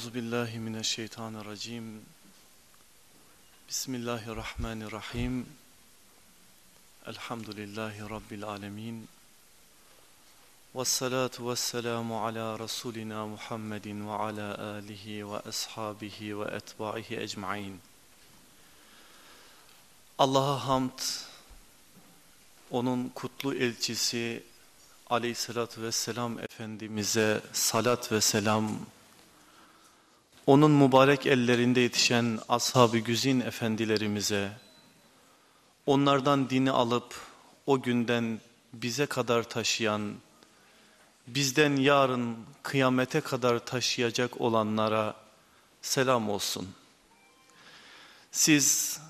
Euzu. Bismillahirrahmanirrahim. Elhamdülillahi rabbil alamin. Ves salatu vesselamu ala rasulina Muhammedin ve ala alihi ve ashabihi ve etbaihi ecmaîn. Allah'a hamd. Onun kutlu elçisi Aleyhissalatü vesselam Efendimiz'e salat ve selam onun mübarek ellerinde yetişen ashab-ı güzin efendilerimize, onlardan dini alıp o günden bize kadar taşıyan, bizden yarın kıyamete kadar taşıyacak olanlara selam olsun. Siz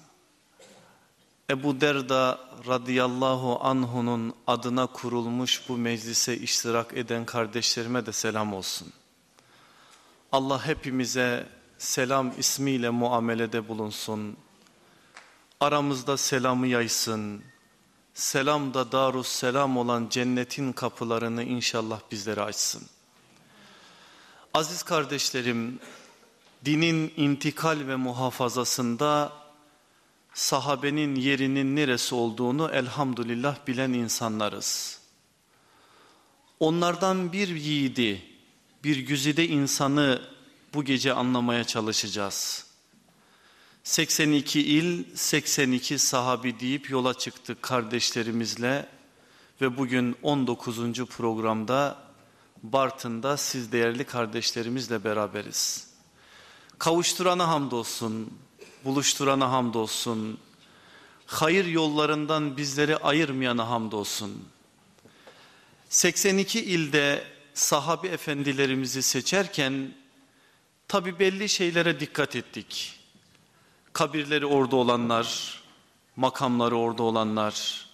Ebu Derda radıyallahu anhunun adına kurulmuş bu meclise iştirak eden kardeşlerime de selam olsun. Allah hepimize selam ismiyle muamelede bulunsun. Aramızda selamı yaysın. Selam da darus selam olan cennetin kapılarını inşallah bizlere açsın. Aziz kardeşlerim, dinin intikal ve muhafazasında sahabenin yerinin neresi olduğunu elhamdülillah bilen insanlarız. Onlardan bir yiğidi, bir güzide insanı bu gece anlamaya çalışacağız. 82 il, 82 sahabi deyip yola çıktık kardeşlerimizle ve bugün 19. programda Bartın'da siz değerli kardeşlerimizle beraberiz. Kavuşturana hamdolsun, buluşturana hamdolsun, hayır yollarından bizleri ayırmayana hamdolsun. 82 ilde sahabi efendilerimizi seçerken tabi belli şeylere dikkat ettik. Kabirleri orada olanlar, makamları orada olanlar,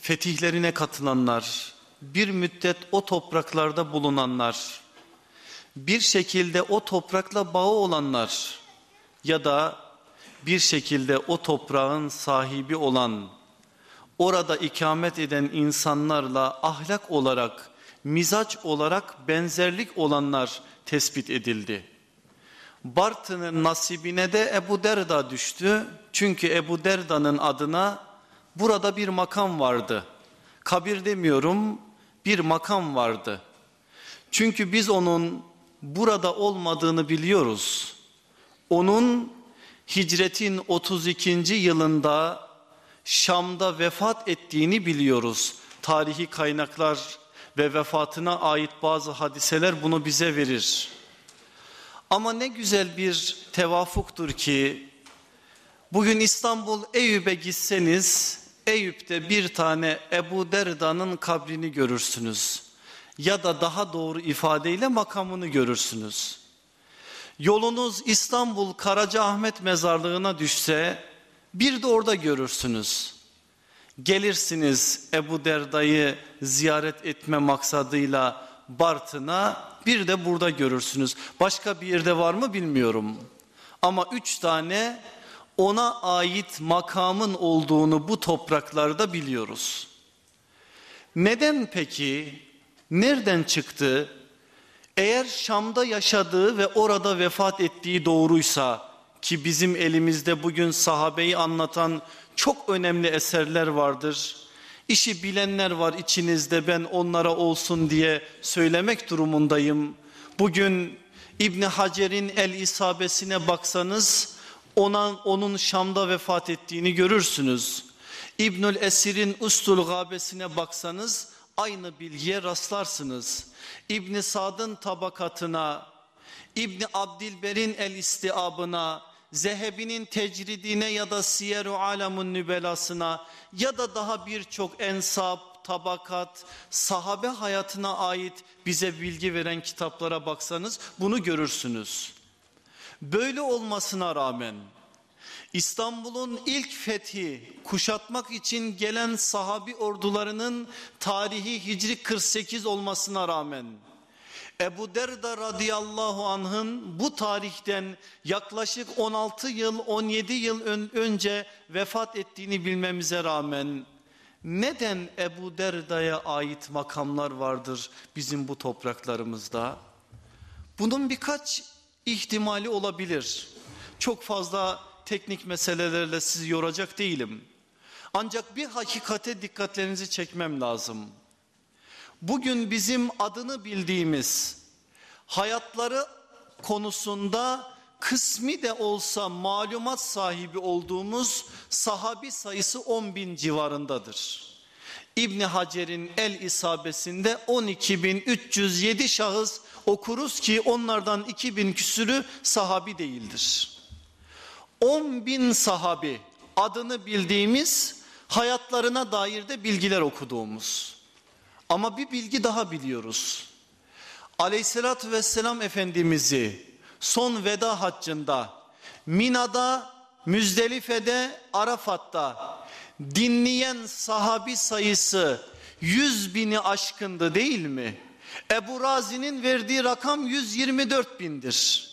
fetihlerine katılanlar, bir müddet o topraklarda bulunanlar, bir şekilde o toprakla bağı olanlar ya da bir şekilde o toprağın sahibi olan, orada ikamet eden insanlarla ahlak olarak mizaç olarak benzerlik olanlar tespit edildi. Bartın'ın nasibine de Ebu Derda düştü. Çünkü Ebu Derda'nın adına burada bir makam vardı. Kabir demiyorum bir makam vardı. Çünkü biz onun burada olmadığını biliyoruz. Onun hicretin 32. yılında Şam'da vefat ettiğini biliyoruz. Tarihi kaynaklar ve vefatına ait bazı hadiseler bunu bize verir. Ama ne güzel bir tevafuktur ki bugün İstanbul Eyüp'e gitseniz Eyüp'te bir tane Ebu Derda'nın kabrini görürsünüz. Ya da daha doğru ifadeyle makamını görürsünüz. Yolunuz İstanbul Karacaahmet mezarlığına düşse bir de orada görürsünüz. Gelirsiniz Ebu Derda'yı ziyaret etme maksadıyla Bartın'a bir de burada görürsünüz. Başka bir yerde var mı bilmiyorum. Ama üç tane ona ait makamın olduğunu bu topraklarda biliyoruz. Neden peki? Nereden çıktı? Eğer Şam'da yaşadığı ve orada vefat ettiği doğruysa ki bizim elimizde bugün sahabeyi anlatan çok önemli eserler vardır. İşi bilenler var içinizde ben onlara olsun diye söylemek durumundayım. Bugün İbni Hacer'in el isabesine baksanız ona, onun Şam'da vefat ettiğini görürsünüz. İbnül Esir'in Ustul Gabesine baksanız aynı bilgiye rastlarsınız. İbni Sad'ın tabakatına, İbni Abdilber'in el istiabına, Zehebi'nin tecridine ya da Siyer-u Alam'ın nübelasına ya da daha birçok ensap, tabakat, sahabe hayatına ait bize bilgi veren kitaplara baksanız bunu görürsünüz. Böyle olmasına rağmen İstanbul'un ilk fethi kuşatmak için gelen sahabi ordularının tarihi Hicri 48 olmasına rağmen Ebu Derda radıyallahu anh'ın bu tarihten yaklaşık 16 yıl 17 yıl ön, önce vefat ettiğini bilmemize rağmen neden Ebu Derda'ya ait makamlar vardır bizim bu topraklarımızda? Bunun birkaç ihtimali olabilir. Çok fazla teknik meselelerle sizi yoracak değilim. Ancak bir hakikate dikkatlerinizi çekmem lazım. Bugün bizim adını bildiğimiz hayatları konusunda kısmi de olsa malumat sahibi olduğumuz sahabi sayısı 10 bin civarındadır. İbni Hacer'in el isabesinde 12.307 şahıs okuruz ki onlardan 2000 küsürü sahabi değildir. 10 bin sahabi adını bildiğimiz hayatlarına dair de bilgiler okuduğumuz. Ama bir bilgi daha biliyoruz. Aleyhissalatü vesselam Efendimiz'i son veda haccında Mina'da, Müzdelife'de, Arafat'ta dinleyen sahabi sayısı yüz bini aşkındı değil mi? Ebu Razi'nin verdiği rakam 124 bindir.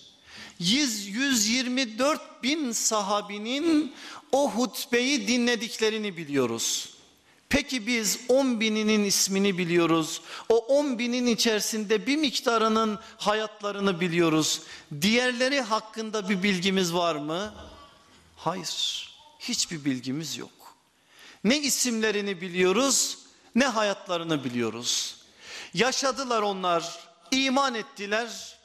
124 bin sahabinin o hutbeyi dinlediklerini biliyoruz. Peki biz 10 bininin ismini biliyoruz. O 10 binin içerisinde bir miktarının hayatlarını biliyoruz. Diğerleri hakkında bir bilgimiz var mı? Hayır. Hiçbir bilgimiz yok. Ne isimlerini biliyoruz ne hayatlarını biliyoruz. Yaşadılar onlar, iman ettiler.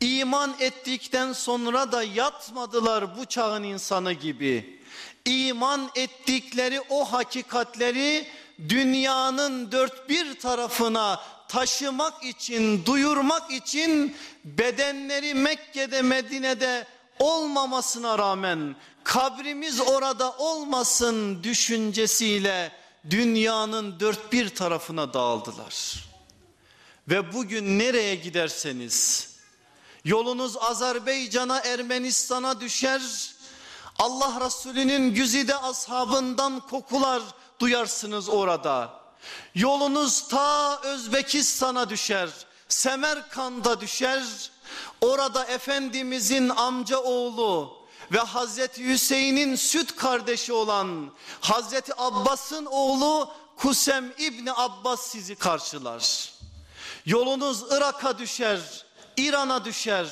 İman ettikten sonra da yatmadılar bu çağın insanı gibi. İman ettikleri o hakikatleri dünyanın dört bir tarafına taşımak için, duyurmak için bedenleri Mekke'de, Medine'de olmamasına rağmen kabrimiz orada olmasın düşüncesiyle dünyanın dört bir tarafına dağıldılar. Ve bugün nereye giderseniz yolunuz Azerbaycan'a Ermenistan'a düşer Allah Resulü'nün güzide ashabından kokular duyarsınız orada. Yolunuz ta Özbekistan'a düşer, Semerkand'a düşer. Orada Efendimizin amca oğlu ve Hazreti Hüseyin'in süt kardeşi olan Hazreti Abbas'ın oğlu Kusem İbni Abbas sizi karşılar. Yolunuz Irak'a düşer, İran'a düşer,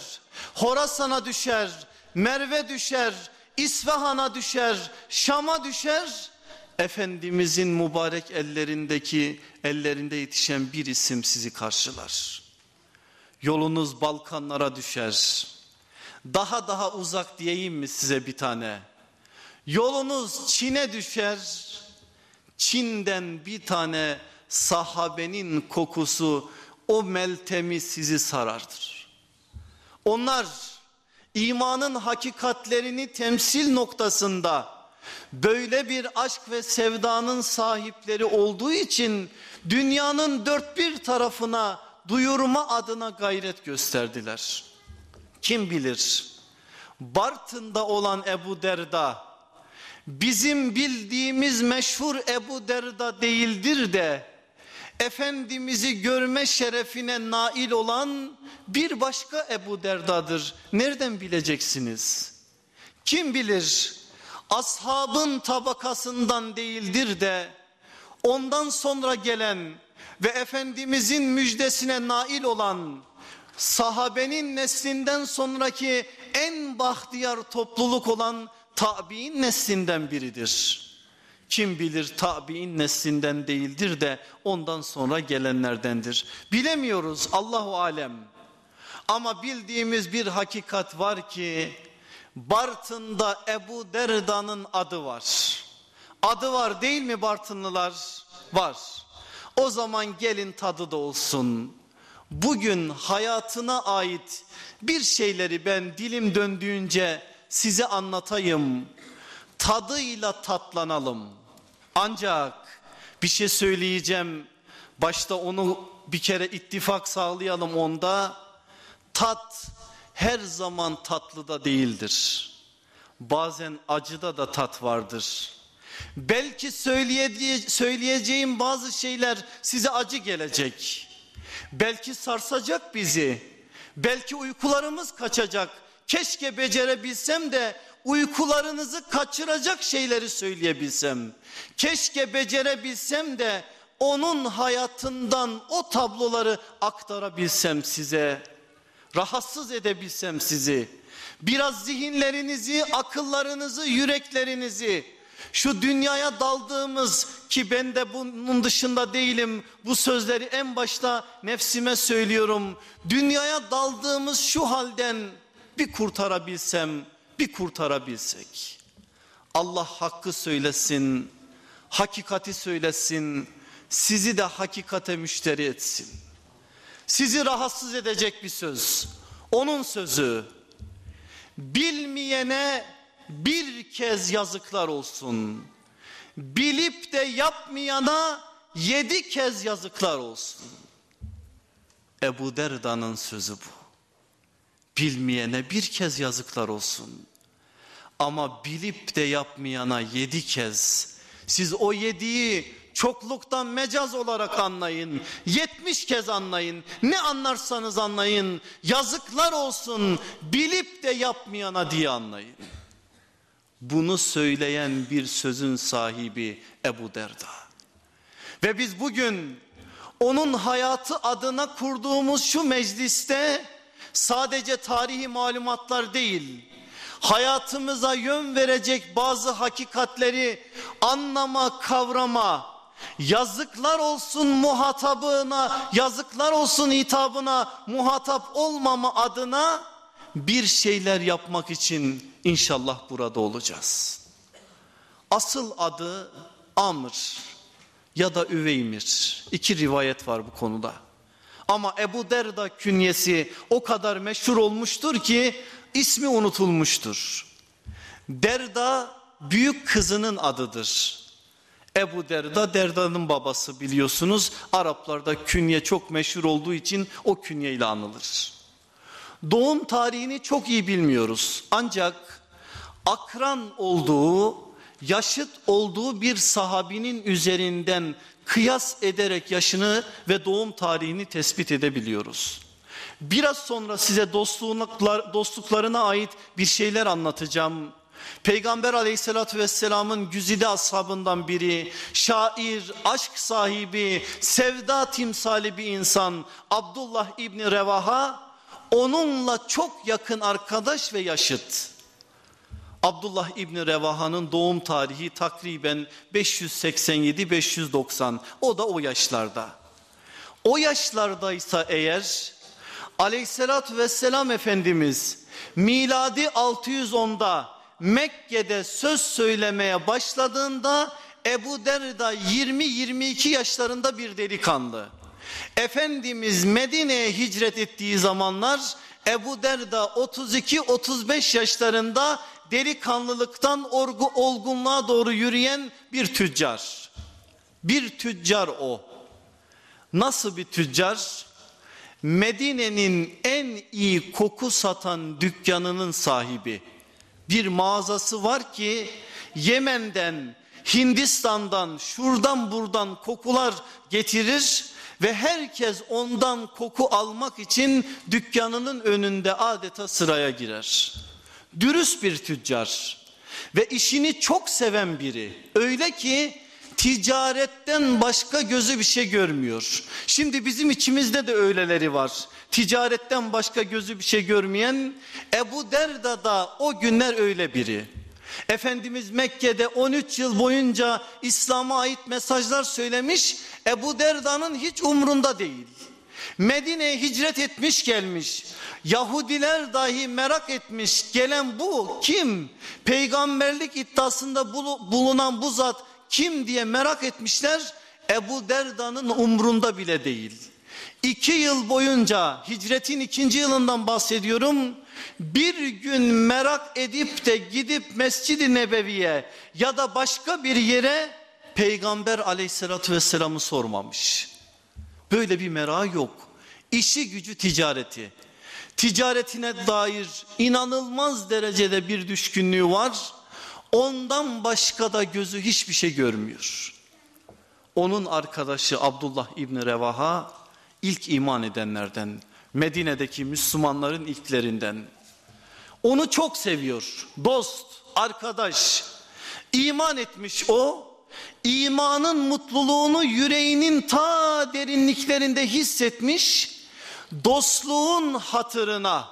Horasan'a düşer, Merve düşer, İsfahan'a düşer, Şam'a düşer. Efendimizin mübarek ellerindeki ellerinde yetişen bir isim sizi karşılar. Yolunuz Balkanlara düşer. Daha daha uzak diyeyim mi size bir tane? Yolunuz Çin'e düşer. Çin'den bir tane sahabenin kokusu o meltemi sizi sarardır. Onlar imanın hakikatlerini temsil noktasında böyle bir aşk ve sevdanın sahipleri olduğu için dünyanın dört bir tarafına duyurma adına gayret gösterdiler. Kim bilir Bartın'da olan Ebu Derda bizim bildiğimiz meşhur Ebu Derda değildir de Efendimiz'i görme şerefine nail olan bir başka Ebu Derda'dır. Nereden bileceksiniz? Kim bilir ashabın tabakasından değildir de ondan sonra gelen ve Efendimizin müjdesine nail olan sahabenin neslinden sonraki en bahtiyar topluluk olan tabi'in neslinden biridir. Kim bilir tabi'in neslinden değildir de ondan sonra gelenlerdendir. Bilemiyoruz Allahu alem. Ama bildiğimiz bir hakikat var ki Bartın'da Ebu Derda'nın adı var. Adı var değil mi Bartınlılar? Var. O zaman gelin tadı da olsun. Bugün hayatına ait bir şeyleri ben dilim döndüğünce size anlatayım. Tadıyla tatlanalım. Ancak bir şey söyleyeceğim. Başta onu bir kere ittifak sağlayalım onda. Tat her zaman tatlı da değildir. Bazen acıda da tat vardır. Belki söyleyeceğim bazı şeyler size acı gelecek. Belki sarsacak bizi. Belki uykularımız kaçacak. Keşke becerebilsem de uykularınızı kaçıracak şeyleri söyleyebilsem. Keşke becerebilsem de onun hayatından o tabloları aktarabilsem size. rahatsız edebilsem sizi. Biraz zihinlerinizi, akıllarınızı, yüreklerinizi şu dünyaya daldığımız ki ben de bunun dışında değilim. Bu sözleri en başta nefsime söylüyorum. Dünyaya daldığımız şu halden bir kurtarabilsem, bir kurtarabilsek. Allah hakkı söylesin, hakikati söylesin, sizi de hakikate müşteri etsin. Sizi rahatsız edecek bir söz. Onun sözü. Bilmeyene bir kez yazıklar olsun. Bilip de yapmayana yedi kez yazıklar olsun. Ebu Derda'nın sözü bu. Bilmeyene bir kez yazıklar olsun. Ama bilip de yapmayana yedi kez. Siz o yediği çokluktan mecaz olarak anlayın. Yetmiş kez anlayın. Ne anlarsanız anlayın. Yazıklar olsun bilip de yapmayana diye anlayın. Bunu söyleyen bir sözün sahibi Ebu Derda. Ve biz bugün onun hayatı adına kurduğumuz şu mecliste sadece tarihi malumatlar değil, hayatımıza yön verecek bazı hakikatleri anlama, kavrama, yazıklar olsun muhatabına, yazıklar olsun hitabına muhatap olmama adına bir şeyler yapmak için inşallah burada olacağız. Asıl adı Amr ya da Üveymir. İki rivayet var bu konuda. Ama Ebu Derda künyesi o kadar meşhur olmuştur ki ismi unutulmuştur. Derda büyük kızının adıdır. Ebu Derda Derda'nın babası biliyorsunuz. Araplarda künye çok meşhur olduğu için o künye ile anılır. Doğum tarihini çok iyi bilmiyoruz. Ancak akran olduğu, yaşıt olduğu bir sahabinin üzerinden kıyas ederek yaşını ve doğum tarihini tespit edebiliyoruz. Biraz sonra size dostluklar, dostluklarına ait bir şeyler anlatacağım. Peygamber aleyhissalatü vesselamın güzide ashabından biri, şair, aşk sahibi, sevda timsali bir insan Abdullah İbni Revaha onunla çok yakın arkadaş ve yaşıt. Abdullah İbni Revaha'nın doğum tarihi takriben 587-590 o da o yaşlarda. O yaşlardaysa eğer aleyhissalatü vesselam Efendimiz miladi 610'da Mekke'de söz söylemeye başladığında Ebu Derda 20-22 yaşlarında bir delikanlı. Efendimiz Medine'ye hicret ettiği zamanlar Ebu Derda 32-35 yaşlarında delikanlılıktan orgu, olgunluğa doğru yürüyen bir tüccar. Bir tüccar o. Nasıl bir tüccar? Medine'nin en iyi koku satan dükkanının sahibi. Bir mağazası var ki Yemen'den, Hindistan'dan, şuradan buradan kokular getirir ve herkes ondan koku almak için dükkanının önünde adeta sıraya girer. Dürüst bir tüccar ve işini çok seven biri. Öyle ki ticaretten başka gözü bir şey görmüyor. Şimdi bizim içimizde de öyleleri var. Ticaretten başka gözü bir şey görmeyen Ebu Derda da o günler öyle biri. Efendimiz Mekke'de 13 yıl boyunca İslam'a ait mesajlar söylemiş. Ebu Derda'nın hiç umrunda değil. Medine'ye hicret etmiş gelmiş. Yahudiler dahi merak etmiş. Gelen bu kim? Peygamberlik iddiasında bulunan bu zat kim diye merak etmişler. Ebu Derda'nın umrunda bile değil. İki yıl boyunca hicretin ikinci yılından bahsediyorum bir gün merak edip de gidip Mescid-i Nebevi'ye ya da başka bir yere Peygamber aleyhissalatü vesselam'ı sormamış. Böyle bir merak yok. İşi gücü ticareti. Ticaretine dair inanılmaz derecede bir düşkünlüğü var. Ondan başka da gözü hiçbir şey görmüyor. Onun arkadaşı Abdullah İbni Revaha ilk iman edenlerden. Medine'deki Müslümanların ilklerinden. Onu çok seviyor. Dost, arkadaş. İman etmiş o. İmanın mutluluğunu yüreğinin ta derinliklerinde hissetmiş. dostluğun hatırına,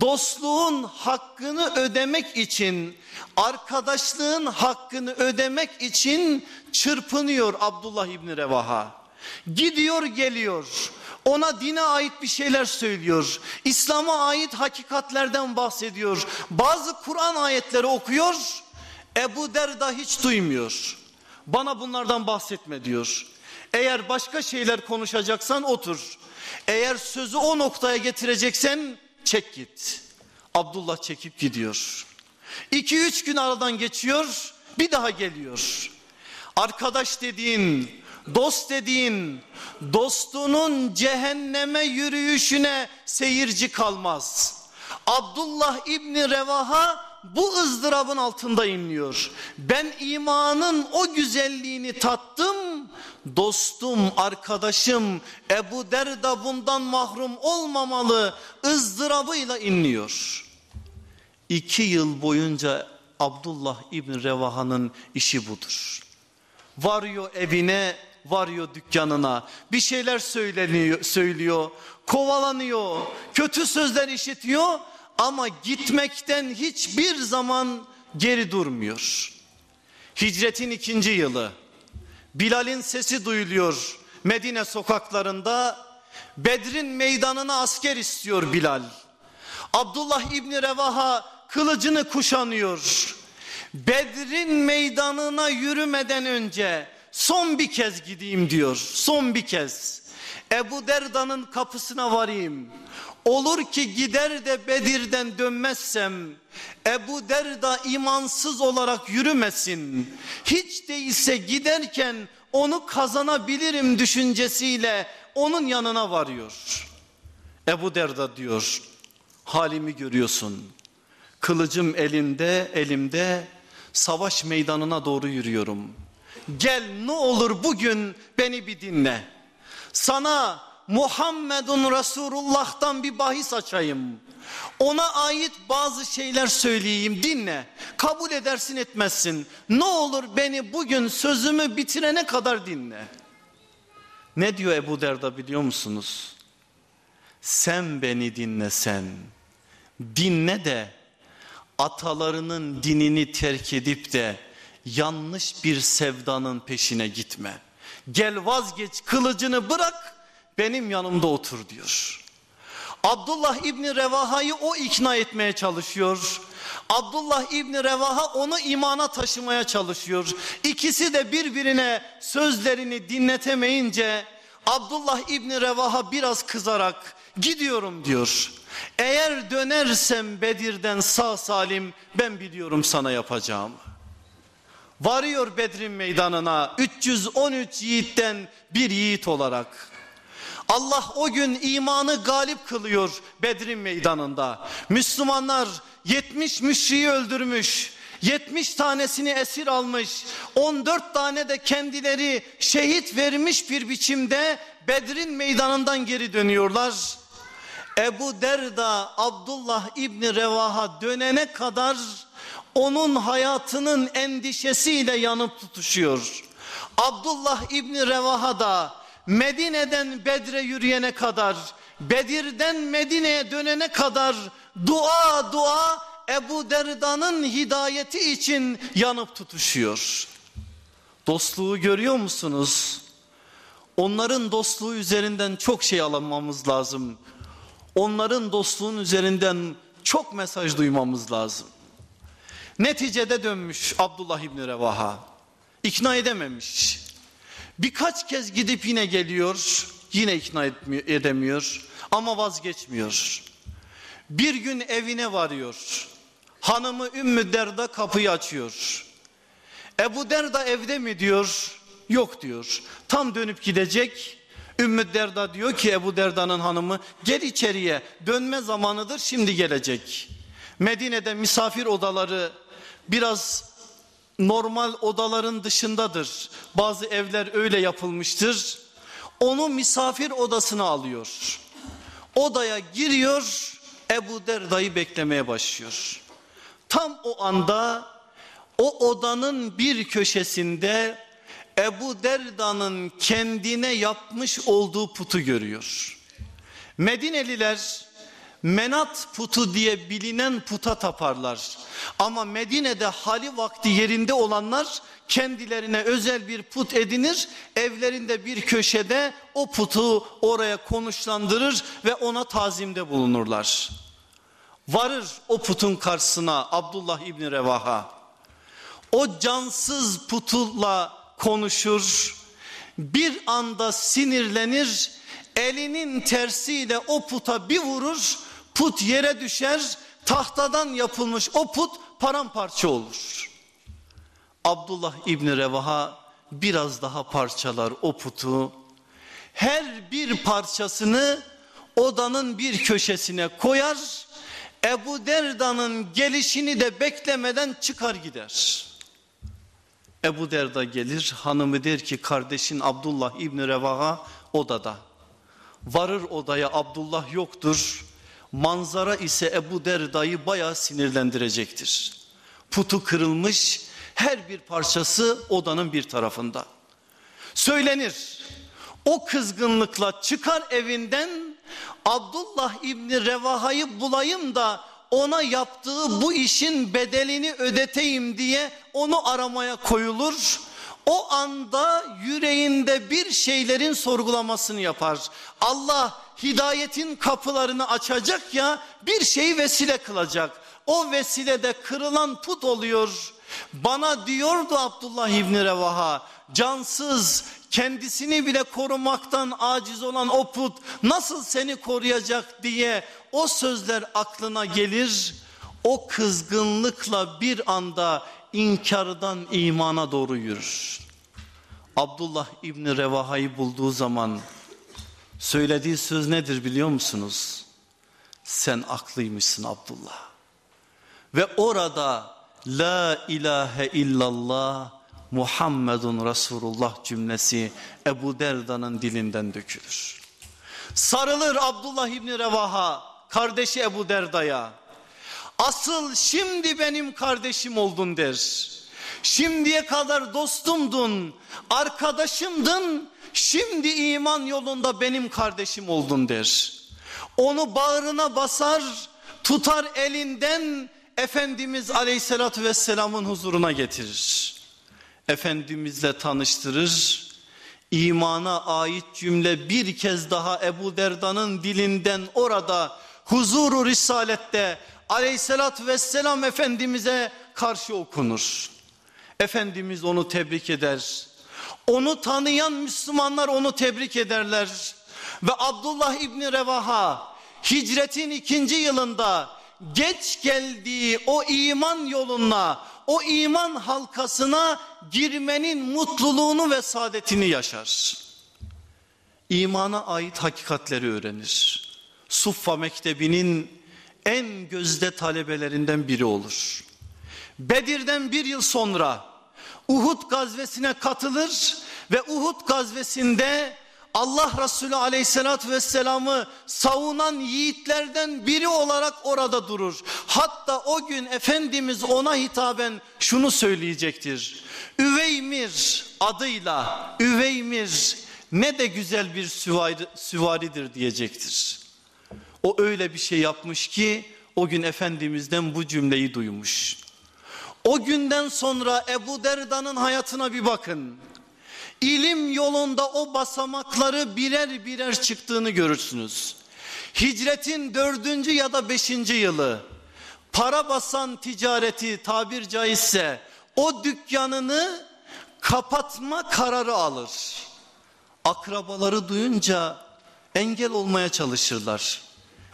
dostluğun hakkını ödemek için, arkadaşlığın hakkını ödemek için çırpınıyor Abdullah İbni Revaha. Gidiyor geliyor. Ona dine ait bir şeyler söylüyor. İslam'a ait hakikatlerden bahsediyor. Bazı Kur'an ayetleri okuyor. Ebu Derda hiç duymuyor. Bana bunlardan bahsetme diyor. Eğer başka şeyler konuşacaksan otur. Eğer sözü o noktaya getireceksen çek git. Abdullah çekip gidiyor. İki üç gün aradan geçiyor bir daha geliyor. Arkadaş dediğin, dost dediğin, dostunun cehenneme yürüyüşüne seyirci kalmaz. Abdullah İbni Revaha bu ızdırabın altında inliyor. Ben imanın o güzelliğini tattım. Dostum, arkadaşım Ebu Derda bundan mahrum olmamalı ızdırabıyla inliyor. İki yıl boyunca Abdullah İbni Revaha'nın işi budur. Varıyor evine, varıyor dükkanına. Bir şeyler söyleniyor, söylüyor, kovalanıyor, kötü sözler işitiyor ama gitmekten hiçbir zaman geri durmuyor. Hicretin ikinci yılı Bilal'in sesi duyuluyor Medine sokaklarında Bedrin meydanına asker istiyor Bilal. Abdullah İbni Revaha kılıcını kuşanıyor. Bedrin meydanına yürümeden önce son bir kez gideyim diyor. Son bir kez. Ebu Derda'nın kapısına varayım. Olur ki gider de Bedir'den dönmezsem Ebu Derda imansız olarak yürümesin. Hiç değilse giderken onu kazanabilirim düşüncesiyle onun yanına varıyor. Ebu Derda diyor halimi görüyorsun. Kılıcım elinde elimde savaş meydanına doğru yürüyorum. Gel ne olur bugün beni bir dinle. Sana Muhammedun Resulullah'tan bir bahis açayım. Ona ait bazı şeyler söyleyeyim dinle. Kabul edersin etmezsin. Ne olur beni bugün sözümü bitirene kadar dinle. Ne diyor Ebu Derda biliyor musunuz? Sen beni dinle sen. Dinle de atalarının dinini terk edip de yanlış bir sevdanın peşine gitme. Gel vazgeç kılıcını bırak benim yanımda otur diyor. Abdullah İbni Revaha'yı o ikna etmeye çalışıyor. Abdullah İbni Revaha onu imana taşımaya çalışıyor. İkisi de birbirine sözlerini dinletemeyince Abdullah İbni Revaha biraz kızarak gidiyorum diyor. Eğer dönersem Bedir'den sağ salim ben biliyorum sana yapacağım. Varıyor Bedir'in meydanına 313 yiğitten bir yiğit olarak. Allah o gün imanı galip kılıyor Bedir'in meydanında. Müslümanlar 70 müşriyi öldürmüş. 70 tanesini esir almış. 14 tane de kendileri şehit vermiş bir biçimde Bedir'in meydanından geri dönüyorlar. Ebu Derda Abdullah İbni Revaha dönene kadar onun hayatının endişesiyle yanıp tutuşuyor. Abdullah İbni Revaha da Medine'den Bedre yürüyene kadar, Bedir'den Medine'ye dönene kadar dua dua Ebu Derda'nın hidayeti için yanıp tutuşuyor. Dostluğu görüyor musunuz? Onların dostluğu üzerinden çok şey almamız lazım. Onların dostluğun üzerinden çok mesaj duymamız lazım. Neticede dönmüş Abdullah İbni Revaha. İkna edememiş. Birkaç kez gidip yine geliyor. Yine ikna edemiyor. Ama vazgeçmiyor. Bir gün evine varıyor. Hanımı Ümmü Derda kapıyı açıyor. Ebu Derda evde mi diyor. Yok diyor. Tam dönüp gidecek. Ümmü Derda diyor ki Ebu Derda'nın hanımı gel içeriye dönme zamanıdır şimdi gelecek. Medine'de misafir odaları biraz normal odaların dışındadır. Bazı evler öyle yapılmıştır. Onu misafir odasına alıyor. Odaya giriyor Ebu Derda'yı beklemeye başlıyor. Tam o anda o odanın bir köşesinde Ebu Derda'nın kendine yapmış olduğu putu görüyor. Medineliler menat putu diye bilinen puta taparlar. Ama Medine'de hali vakti yerinde olanlar kendilerine özel bir put edinir. Evlerinde bir köşede o putu oraya konuşlandırır ve ona tazimde bulunurlar. Varır o putun karşısına Abdullah İbni Revaha. O cansız putula konuşur. Bir anda sinirlenir. Elinin tersiyle o puta bir vurur. Put yere düşer. Tahtadan yapılmış o put paramparça olur. Abdullah İbni Revaha biraz daha parçalar o putu. Her bir parçasını odanın bir köşesine koyar Ebu Derda'nın gelişini de beklemeden çıkar gider. Ebu Derda gelir hanımı der ki kardeşin Abdullah İbni Revaha odada. Varır odaya Abdullah yoktur. Manzara ise Ebu Derda'yı baya sinirlendirecektir. Putu kırılmış her bir parçası odanın bir tarafında. Söylenir o kızgınlıkla çıkar evinden Abdullah İbni Revaha'yı bulayım da ona yaptığı bu işin bedelini ödeteyim diye onu aramaya koyulur. O anda yüreğinde bir şeylerin sorgulamasını yapar. Allah hidayetin kapılarını açacak ya bir şey vesile kılacak. O vesilede kırılan put oluyor. Bana diyordu Abdullah İbni Revaha cansız kendisini bile korumaktan aciz olan o put nasıl seni koruyacak diye o sözler aklına gelir. O kızgınlıkla bir anda inkardan imana doğru yürür. Abdullah İbni Revaha'yı bulduğu zaman söylediği söz nedir biliyor musunuz? Sen aklıymışsın Abdullah. Ve orada la ilahe illallah Muhammedun Resulullah cümlesi Ebu Derda'nın dilinden dökülür. Sarılır Abdullah İbni Revaha kardeşi Ebu Derda'ya. Asıl şimdi benim kardeşim oldun der. Şimdiye kadar dostumdun, arkadaşımdın, şimdi iman yolunda benim kardeşim oldun der. Onu bağrına basar, tutar elinden Efendimiz Aleyhisselatü Vesselam'ın huzuruna getirir. Efendimizle tanıştırır. İmana ait cümle bir kez daha Ebu Derda'nın dilinden orada huzuru risalette aleyhissalatü vesselam Efendimiz'e karşı okunur. Efendimiz onu tebrik eder. Onu tanıyan Müslümanlar onu tebrik ederler. Ve Abdullah İbni Revaha hicretin ikinci yılında geç geldiği o iman yoluna, o iman halkasına girmenin mutluluğunu ve saadetini yaşar. İmana ait hakikatleri öğrenir. Suffa Mektebi'nin en gözde talebelerinden biri olur. Bedir'den bir yıl sonra Uhud gazvesine katılır ve Uhud gazvesinde Allah Resulü aleyhissalatü vesselamı savunan yiğitlerden biri olarak orada durur. Hatta o gün Efendimiz ona hitaben şunu söyleyecektir. Üveymir adıyla Üveymir ne de güzel bir süvari, süvaridir diyecektir. O öyle bir şey yapmış ki o gün Efendimiz'den bu cümleyi duymuş. O günden sonra Ebu Derda'nın hayatına bir bakın. İlim yolunda o basamakları birer birer çıktığını görürsünüz. Hicretin dördüncü ya da beşinci yılı para basan ticareti tabir caizse o dükkanını kapatma kararı alır. Akrabaları duyunca engel olmaya çalışırlar.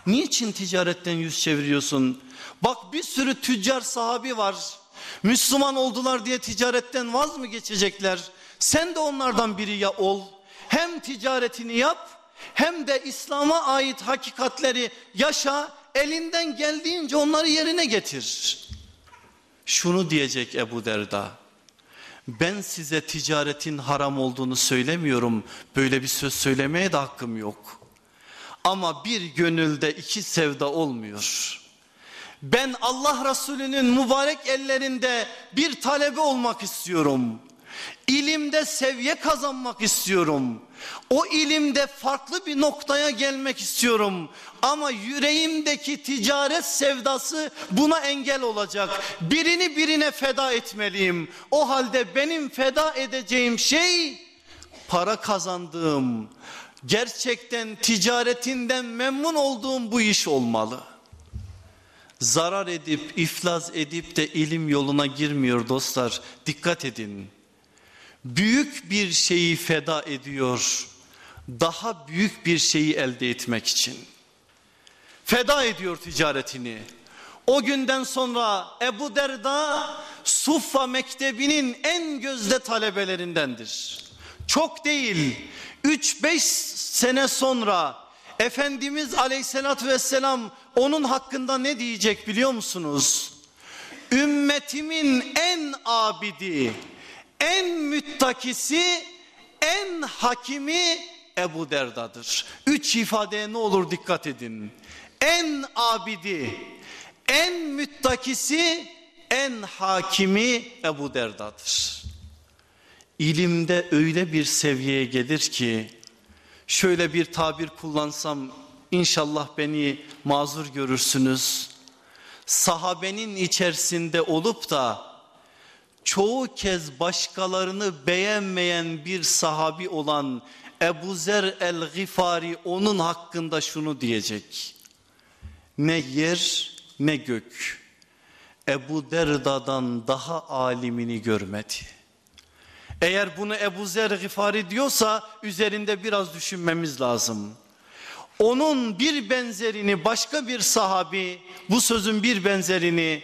Niçin ticaretten yüz çeviriyorsun? Bak bir sürü tüccar sahabi var. Müslüman oldular diye ticaretten vaz mı geçecekler? Sen de onlardan biri ya ol. Hem ticaretini yap hem de İslam'a ait hakikatleri yaşa. Elinden geldiğince onları yerine getir. Şunu diyecek Ebu Derda. Ben size ticaretin haram olduğunu söylemiyorum. Böyle bir söz söylemeye de hakkım yok. Ama bir gönülde iki sevda olmuyor. Ben Allah Resulü'nün mübarek ellerinde bir talebe olmak istiyorum. İlimde seviye kazanmak istiyorum. O ilimde farklı bir noktaya gelmek istiyorum. Ama yüreğimdeki ticaret sevdası buna engel olacak. Birini birine feda etmeliyim. O halde benim feda edeceğim şey para kazandığım, gerçekten ticaretinden memnun olduğum bu iş olmalı. Zarar edip iflas edip de ilim yoluna girmiyor dostlar. Dikkat edin. Büyük bir şeyi feda ediyor. Daha büyük bir şeyi elde etmek için. Feda ediyor ticaretini. O günden sonra Ebu Derda Suffa Mektebi'nin en gözde talebelerindendir. Çok değil 3-5 sene sonra Efendimiz aleyhissalatü vesselam onun hakkında ne diyecek biliyor musunuz? Ümmetimin en abidi, en müttakisi, en hakimi Ebu Derda'dır. Üç ifadeye ne olur dikkat edin. En abidi, en müttakisi, en hakimi Ebu Derda'dır. İlimde öyle bir seviyeye gelir ki şöyle bir tabir kullansam inşallah beni mazur görürsünüz. Sahabenin içerisinde olup da çoğu kez başkalarını beğenmeyen bir sahabi olan Ebu Zer el-Gifari onun hakkında şunu diyecek. Ne yer ne gök Ebu Derda'dan daha alimini görmedi. Eğer bunu Ebu Zer Gıfari diyorsa üzerinde biraz düşünmemiz lazım. Onun bir benzerini başka bir sahabi bu sözün bir benzerini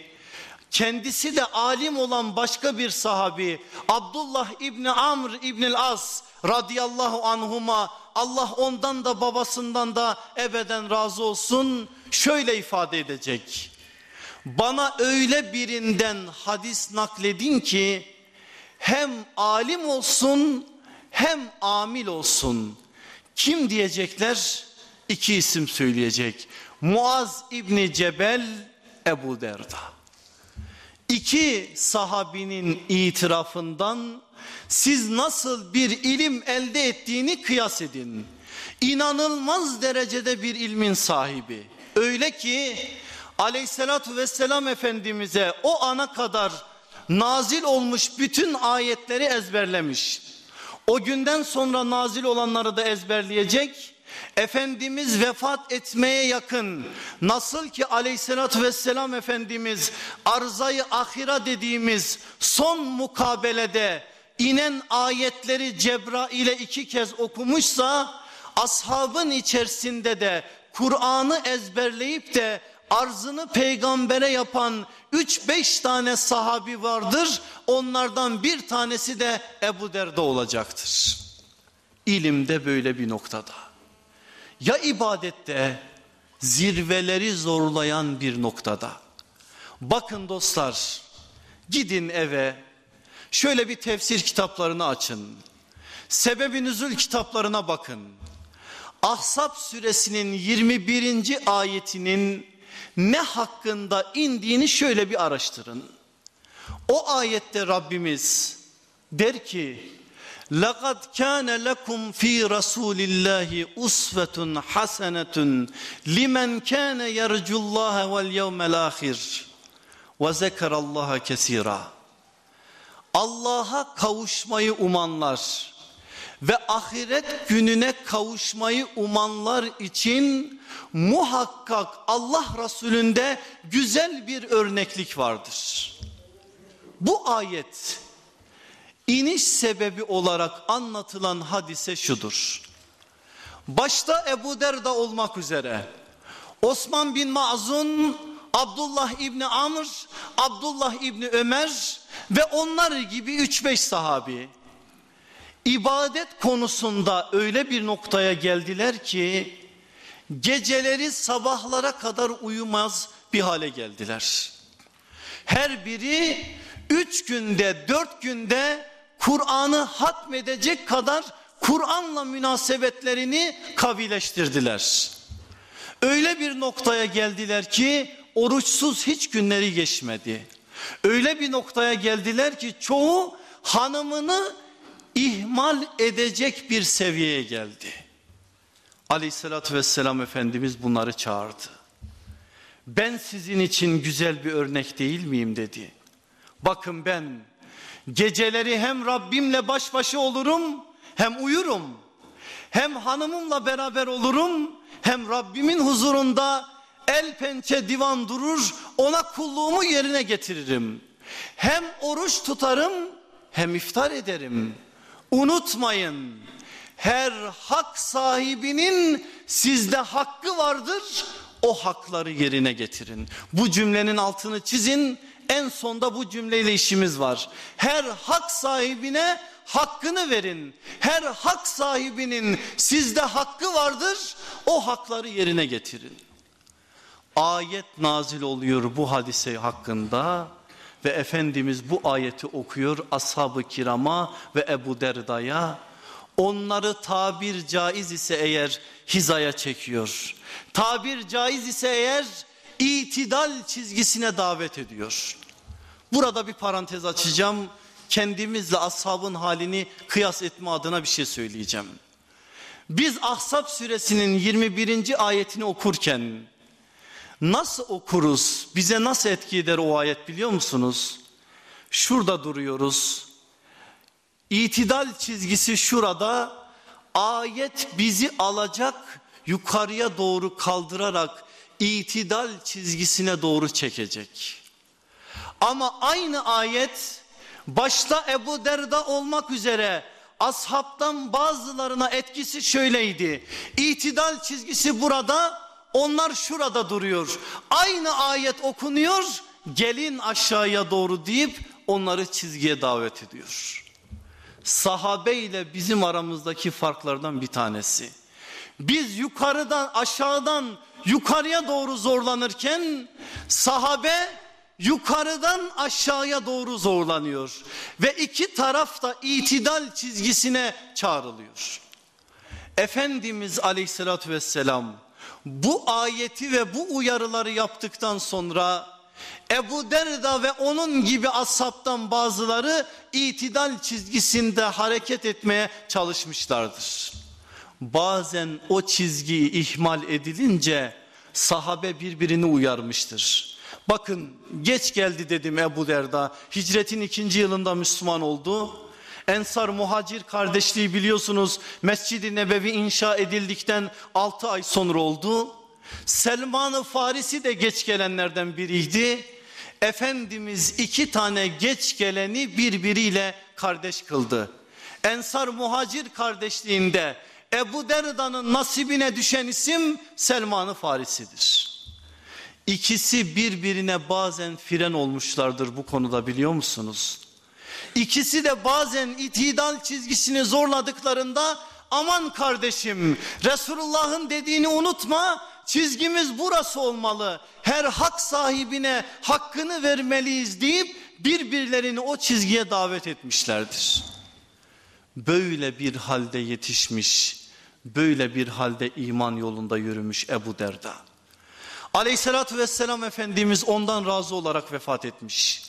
kendisi de alim olan başka bir sahabi Abdullah İbni Amr İbnil As radıyallahu anhuma Allah ondan da babasından da ebeden razı olsun şöyle ifade edecek. Bana öyle birinden hadis nakledin ki hem alim olsun hem amil olsun. Kim diyecekler? İki isim söyleyecek. Muaz İbni Cebel, Ebu Derda. İki sahabinin itirafından siz nasıl bir ilim elde ettiğini kıyas edin. İnanılmaz derecede bir ilmin sahibi. Öyle ki aleyhissalatü vesselam efendimize o ana kadar nazil olmuş bütün ayetleri ezberlemiş. O günden sonra nazil olanları da ezberleyecek. Efendimiz vefat etmeye yakın nasıl ki aleyhissalatü vesselam Efendimiz arzayı ahira dediğimiz son mukabelede inen ayetleri Cebrail'e iki kez okumuşsa ashabın içerisinde de Kur'an'ı ezberleyip de arzını peygambere yapan 3-5 tane sahabi vardır. Onlardan bir tanesi de Ebu Derda olacaktır. İlimde böyle bir noktada. Ya ibadette zirveleri zorlayan bir noktada. Bakın dostlar gidin eve şöyle bir tefsir kitaplarını açın. Sebebi nüzul kitaplarına bakın. Ahzab suresinin 21. ayetinin ne hakkında indiğini şöyle bir araştırın. O ayette Rabbimiz der ki لَقَدْ كَانَ لَكُمْ ف۪ي رَسُولِ اللّٰهِ اُسْوَةٌ حَسَنَةٌ لِمَنْ كَانَ يَرْجُ اللّٰهَ وَالْيَوْمَ الْآخِرِ وَذَكَرَ اللّٰهَ كَس۪يرًا Allah'a kavuşmayı umanlar ve ahiret gününe kavuşmayı umanlar için muhakkak Allah Resulü'nde güzel bir örneklik vardır. Bu ayet iniş sebebi olarak anlatılan hadise şudur. Başta Ebu Derda olmak üzere Osman bin Mazun, Abdullah İbni Amr, Abdullah İbni Ömer ve onlar gibi 3-5 sahabi ibadet konusunda öyle bir noktaya geldiler ki geceleri sabahlara kadar uyumaz bir hale geldiler. Her biri üç günde dört günde Kur'an'ı hatmedecek kadar Kur'an'la münasebetlerini kavileştirdiler. Öyle bir noktaya geldiler ki oruçsuz hiç günleri geçmedi. Öyle bir noktaya geldiler ki çoğu hanımını ihmal edecek bir seviyeye geldi. Aleyhissalatü vesselam Efendimiz bunları çağırdı. Ben sizin için güzel bir örnek değil miyim dedi. Bakın ben geceleri hem Rabbimle baş başa olurum hem uyurum. Hem hanımımla beraber olurum hem Rabbimin huzurunda el pençe divan durur ona kulluğumu yerine getiririm. Hem oruç tutarım hem iftar ederim. Unutmayın her hak sahibinin sizde hakkı vardır. O hakları yerine getirin. Bu cümlenin altını çizin. En sonda bu cümleyle işimiz var. Her hak sahibine hakkını verin. Her hak sahibinin sizde hakkı vardır. O hakları yerine getirin. Ayet nazil oluyor bu hadise hakkında ve Efendimiz bu ayeti okuyor ashab-ı kirama ve Ebu Derda'ya. Onları tabir caiz ise eğer hizaya çekiyor. Tabir caiz ise eğer itidal çizgisine davet ediyor. Burada bir parantez açacağım. Kendimizle ashabın halini kıyas etme adına bir şey söyleyeceğim. Biz Ahzab suresinin 21. ayetini okurken nasıl okuruz? Bize nasıl etki eder o ayet biliyor musunuz? Şurada duruyoruz. İtidal çizgisi şurada. Ayet bizi alacak yukarıya doğru kaldırarak itidal çizgisine doğru çekecek. Ama aynı ayet başta Ebu Derda olmak üzere ashabtan bazılarına etkisi şöyleydi. İtidal çizgisi burada onlar şurada duruyor. Aynı ayet okunuyor gelin aşağıya doğru deyip onları çizgiye davet ediyor. Sahabe ile bizim aramızdaki farklardan bir tanesi. Biz yukarıdan aşağıdan yukarıya doğru zorlanırken sahabe yukarıdan aşağıya doğru zorlanıyor. Ve iki taraf da itidal çizgisine çağrılıyor. Efendimiz aleyhissalatü vesselam bu ayeti ve bu uyarıları yaptıktan sonra Ebu Derda ve onun gibi ashabtan bazıları itidal çizgisinde hareket etmeye çalışmışlardır. Bazen o çizgiyi ihmal edilince sahabe birbirini uyarmıştır. Bakın geç geldi dedim Ebu Derda. Hicretin ikinci yılında Müslüman oldu. Ensar muhacir kardeşliği biliyorsunuz Mescid-i Nebevi inşa edildikten 6 ay sonra oldu. Selman-ı Farisi de geç gelenlerden biriydi. Efendimiz iki tane geç geleni birbiriyle kardeş kıldı. Ensar muhacir kardeşliğinde Ebu Derda'nın nasibine düşen isim Selman-ı Farisi'dir. İkisi birbirine bazen fren olmuşlardır bu konuda biliyor musunuz? İkisi de bazen itidal çizgisini zorladıklarında aman kardeşim Resulullah'ın dediğini unutma çizgimiz burası olmalı. Her hak sahibine hakkını vermeliyiz deyip birbirlerini o çizgiye davet etmişlerdir. Böyle bir halde yetişmiş, böyle bir halde iman yolunda yürümüş Ebu Derda. Aleyhissalatü vesselam Efendimiz ondan razı olarak vefat etmiş.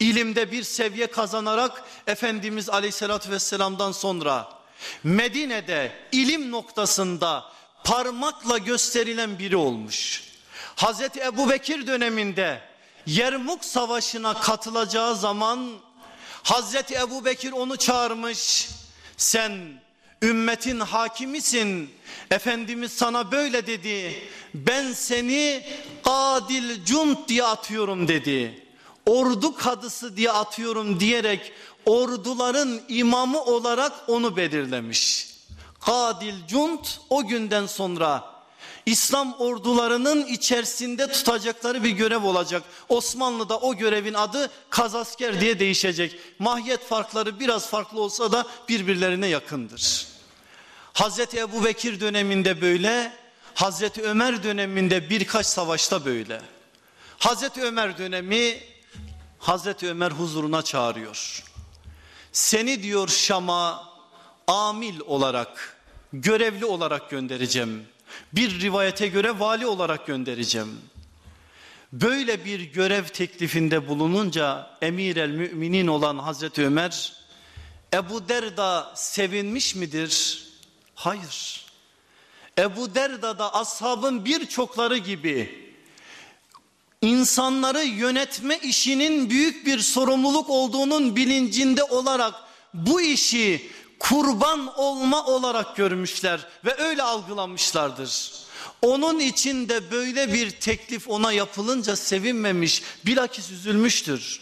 İlimde bir seviye kazanarak Efendimiz Aleyhisselatü vesselamdan sonra Medine'de ilim noktasında parmakla gösterilen biri olmuş. Hazreti Ebu Bekir döneminde Yermuk Savaşı'na katılacağı zaman Hazreti Ebu Bekir onu çağırmış. Sen ümmetin hakimisin. Efendimiz sana böyle dedi. Ben seni adil cunt diye atıyorum dedi. Ordu kadısı diye atıyorum diyerek orduların imamı olarak onu belirlemiş. Kadil Cunt o günden sonra İslam ordularının içerisinde tutacakları bir görev olacak. Osmanlı'da o görevin adı kazasker diye değişecek. Mahiyet farkları biraz farklı olsa da birbirlerine yakındır. Hazreti Ebu Bekir döneminde böyle, Hazreti Ömer döneminde birkaç savaşta böyle. Hazreti Ömer dönemi Hazreti Ömer huzuruna çağırıyor. Seni diyor Şam'a amil olarak, görevli olarak göndereceğim. Bir rivayete göre vali olarak göndereceğim. Böyle bir görev teklifinde bulununca emir el müminin olan Hazreti Ömer Ebu Derda sevinmiş midir? Hayır. Ebu Derda da ashabın birçokları gibi insanları yönetme işinin büyük bir sorumluluk olduğunun bilincinde olarak bu işi kurban olma olarak görmüşler ve öyle algılamışlardır. Onun için de böyle bir teklif ona yapılınca sevinmemiş, bilakis üzülmüştür.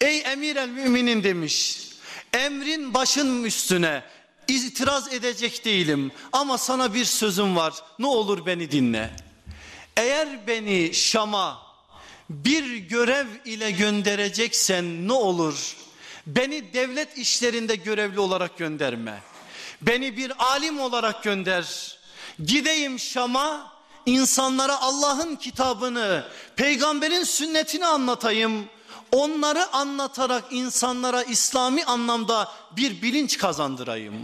Ey emir el müminin demiş, emrin başın üstüne itiraz edecek değilim ama sana bir sözüm var ne olur beni dinle. Eğer beni Şam'a bir görev ile göndereceksen ne olur beni devlet işlerinde görevli olarak gönderme. Beni bir alim olarak gönder. Gideyim Şam'a insanlara Allah'ın kitabını, peygamberin sünnetini anlatayım. Onları anlatarak insanlara İslami anlamda bir bilinç kazandırayım.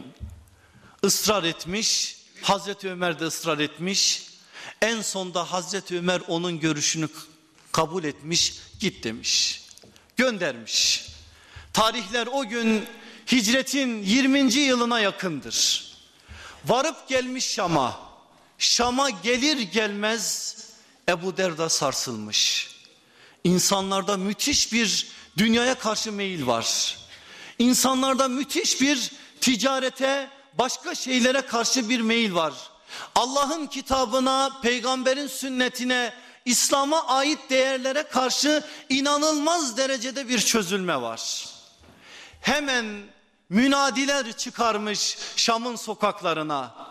Israr etmiş, Hazreti Ömer de ısrar etmiş. En sonda Hazreti Ömer onun görüşünü kabul etmiş, git demiş. Göndermiş. Tarihler o gün hicretin 20. yılına yakındır. Varıp gelmiş Şam'a. Şam'a gelir gelmez Ebu Derda sarsılmış. İnsanlarda müthiş bir dünyaya karşı meyil var. İnsanlarda müthiş bir ticarete, başka şeylere karşı bir meyil var. Allah'ın kitabına, peygamberin sünnetine, İslam'a ait değerlere karşı inanılmaz derecede bir çözülme var. Hemen münadiler çıkarmış Şam'ın sokaklarına.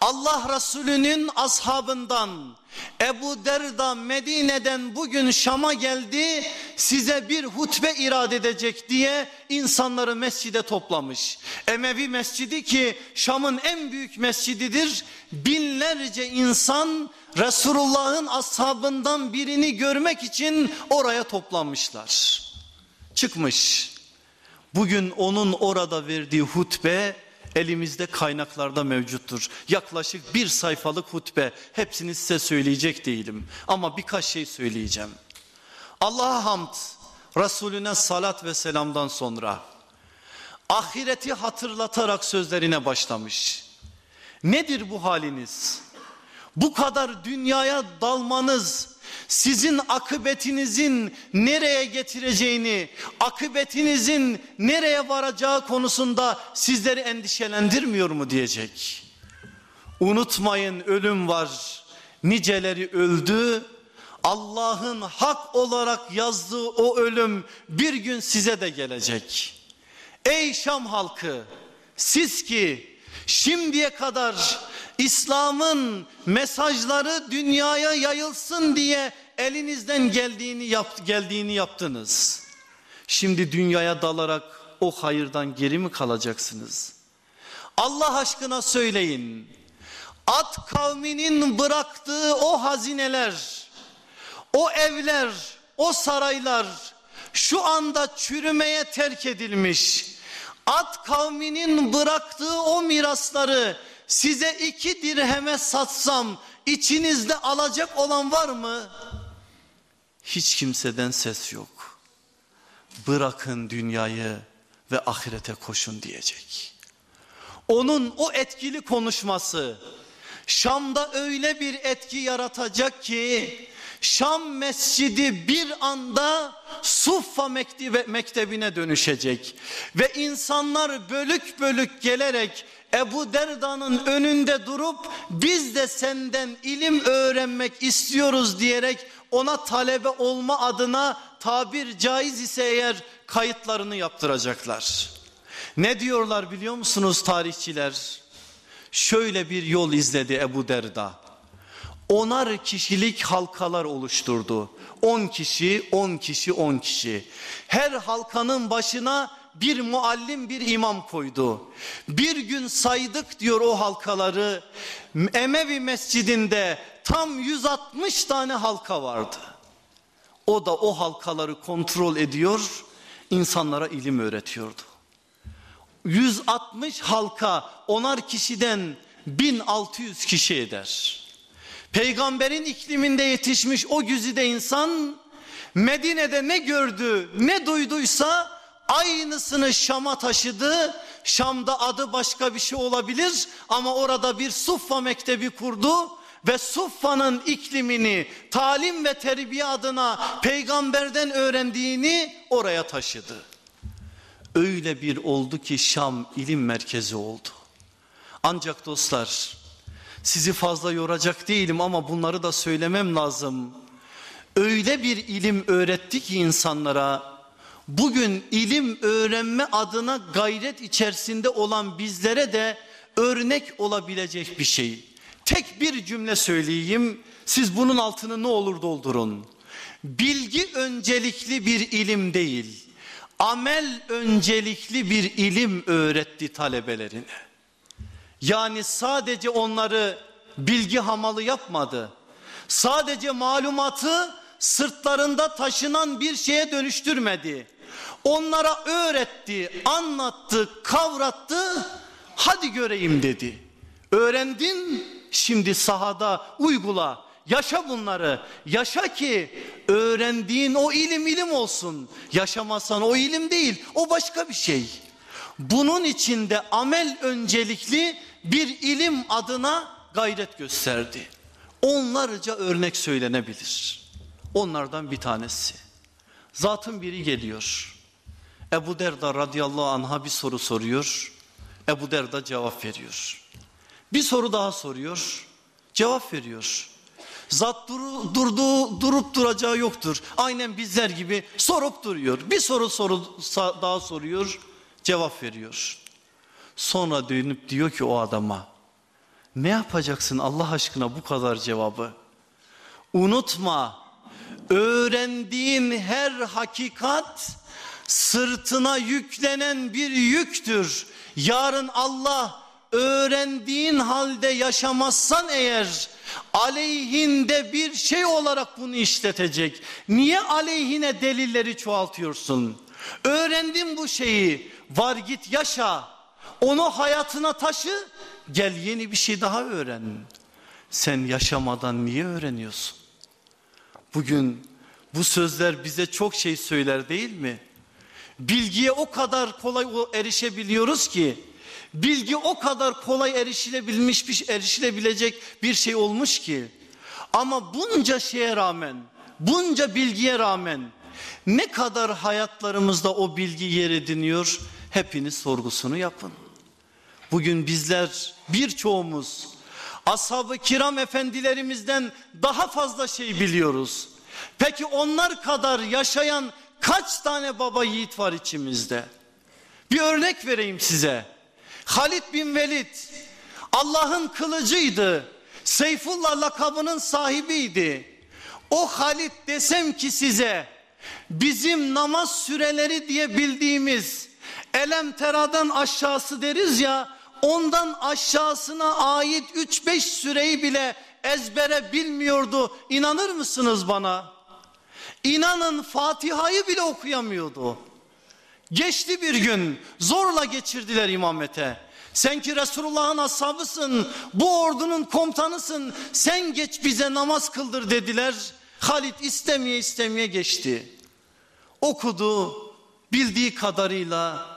Allah Resulü'nün ashabından Ebu Derda Medine'den bugün Şam'a geldi size bir hutbe irade edecek diye insanları mescide toplamış. Emevi mescidi ki Şam'ın en büyük mescididir. Binlerce insan Resulullah'ın ashabından birini görmek için oraya toplanmışlar. Çıkmış. Bugün onun orada verdiği hutbe elimizde kaynaklarda mevcuttur. Yaklaşık bir sayfalık hutbe hepsini size söyleyecek değilim ama birkaç şey söyleyeceğim. Allah'a hamd Resulüne salat ve selamdan sonra ahireti hatırlatarak sözlerine başlamış. Nedir bu haliniz? Bu kadar dünyaya dalmanız sizin akıbetinizin nereye getireceğini, akıbetinizin nereye varacağı konusunda sizleri endişelendirmiyor mu diyecek. Unutmayın ölüm var. Niceleri öldü. Allah'ın hak olarak yazdığı o ölüm bir gün size de gelecek. Ey Şam halkı siz ki şimdiye kadar İslam'ın mesajları dünyaya yayılsın diye elinizden geldiğini yap, geldiğini yaptınız. Şimdi dünyaya dalarak o hayırdan geri mi kalacaksınız? Allah aşkına söyleyin. At kavminin bıraktığı o hazineler, o evler, o saraylar şu anda çürümeye terk edilmiş. At kavminin bıraktığı o mirasları size iki dirheme satsam içinizde alacak olan var mı? Hiç kimseden ses yok. Bırakın dünyayı ve ahirete koşun diyecek. Onun o etkili konuşması Şam'da öyle bir etki yaratacak ki Şam mescidi bir anda Suffa mektebine dönüşecek. Ve insanlar bölük bölük gelerek Ebu Derda'nın önünde durup biz de senden ilim öğrenmek istiyoruz diyerek ona talebe olma adına tabir caiz ise eğer kayıtlarını yaptıracaklar. Ne diyorlar biliyor musunuz tarihçiler? Şöyle bir yol izledi Ebu Derda. Onar kişilik halkalar oluşturdu. On kişi, on kişi, on kişi. Her halkanın başına bir muallim bir imam koydu. Bir gün saydık diyor o halkaları. Emevi mescidinde tam 160 tane halka vardı. O da o halkaları kontrol ediyor, insanlara ilim öğretiyordu. 160 halka onar kişiden 1600 kişi eder. Peygamberin ikliminde yetişmiş o güzide insan Medine'de ne gördü ne duyduysa aynısını Şam'a taşıdı Şam'da adı başka bir şey olabilir ama orada bir Suffa mektebi kurdu ve Suffa'nın iklimini talim ve terbiye adına peygamberden öğrendiğini oraya taşıdı. Öyle bir oldu ki Şam ilim merkezi oldu. Ancak dostlar sizi fazla yoracak değilim ama bunları da söylemem lazım. Öyle bir ilim öğretti ki insanlara bugün ilim öğrenme adına gayret içerisinde olan bizlere de örnek olabilecek bir şey. Tek bir cümle söyleyeyim siz bunun altını ne olur doldurun. Bilgi öncelikli bir ilim değil amel öncelikli bir ilim öğretti talebelerine. Yani sadece onları bilgi hamalı yapmadı. Sadece malumatı sırtlarında taşınan bir şeye dönüştürmedi. Onlara öğretti, anlattı, kavrattı. Hadi göreyim dedi. Öğrendin, şimdi sahada uygula. Yaşa bunları. Yaşa ki öğrendiğin o ilim ilim olsun. Yaşamazsan o ilim değil. O başka bir şey. Bunun içinde amel öncelikli bir ilim adına gayret gösterdi. Onlarca örnek söylenebilir. Onlardan bir tanesi. Zatın biri geliyor. Ebu Derda radıyallahu anh'a bir soru soruyor. Ebu Derda cevap veriyor. Bir soru daha soruyor. Cevap veriyor. Zat duru, durduğu, durup duracağı yoktur. Aynen bizler gibi sorup duruyor. Bir soru, soru daha soruyor, cevap veriyor. Sonra dönüp diyor ki o adama, ne yapacaksın Allah aşkına bu kadar cevabı? Unutma, öğrendiğin her hakikat sırtına yüklenen bir yüktür. Yarın Allah öğrendiğin halde yaşamazsan eğer aleyhinde bir şey olarak bunu işletecek. Niye aleyhine delilleri çoğaltıyorsun? Öğrendin bu şeyi var git yaşa onu hayatına taşı gel yeni bir şey daha öğren. Sen yaşamadan niye öğreniyorsun? Bugün bu sözler bize çok şey söyler değil mi? Bilgiye o kadar kolay erişebiliyoruz ki Bilgi o kadar kolay erişilebilmiş bir erişilebilecek bir şey olmuş ki. Ama bunca şeye rağmen, bunca bilgiye rağmen ne kadar hayatlarımızda o bilgi yer ediniyor? Hepiniz sorgusunu yapın. Bugün bizler birçoğumuz ashab-ı kiram efendilerimizden daha fazla şey biliyoruz. Peki onlar kadar yaşayan kaç tane baba yiğit var içimizde? Bir örnek vereyim size. Halid bin Velid Allah'ın kılıcıydı. Seyfullah lakabının sahibiydi. O Halid desem ki size bizim namaz süreleri diye bildiğimiz elem teradan aşağısı deriz ya ondan aşağısına ait 3-5 süreyi bile ezbere bilmiyordu. İnanır mısınız bana? İnanın Fatiha'yı bile okuyamıyordu. Geçti bir gün zorla geçirdiler imamete. Sen ki Resulullah'ın ashabısın, bu ordunun komutanısın, sen geç bize namaz kıldır dediler. Halit istemeye istemeye geçti. Okudu, bildiği kadarıyla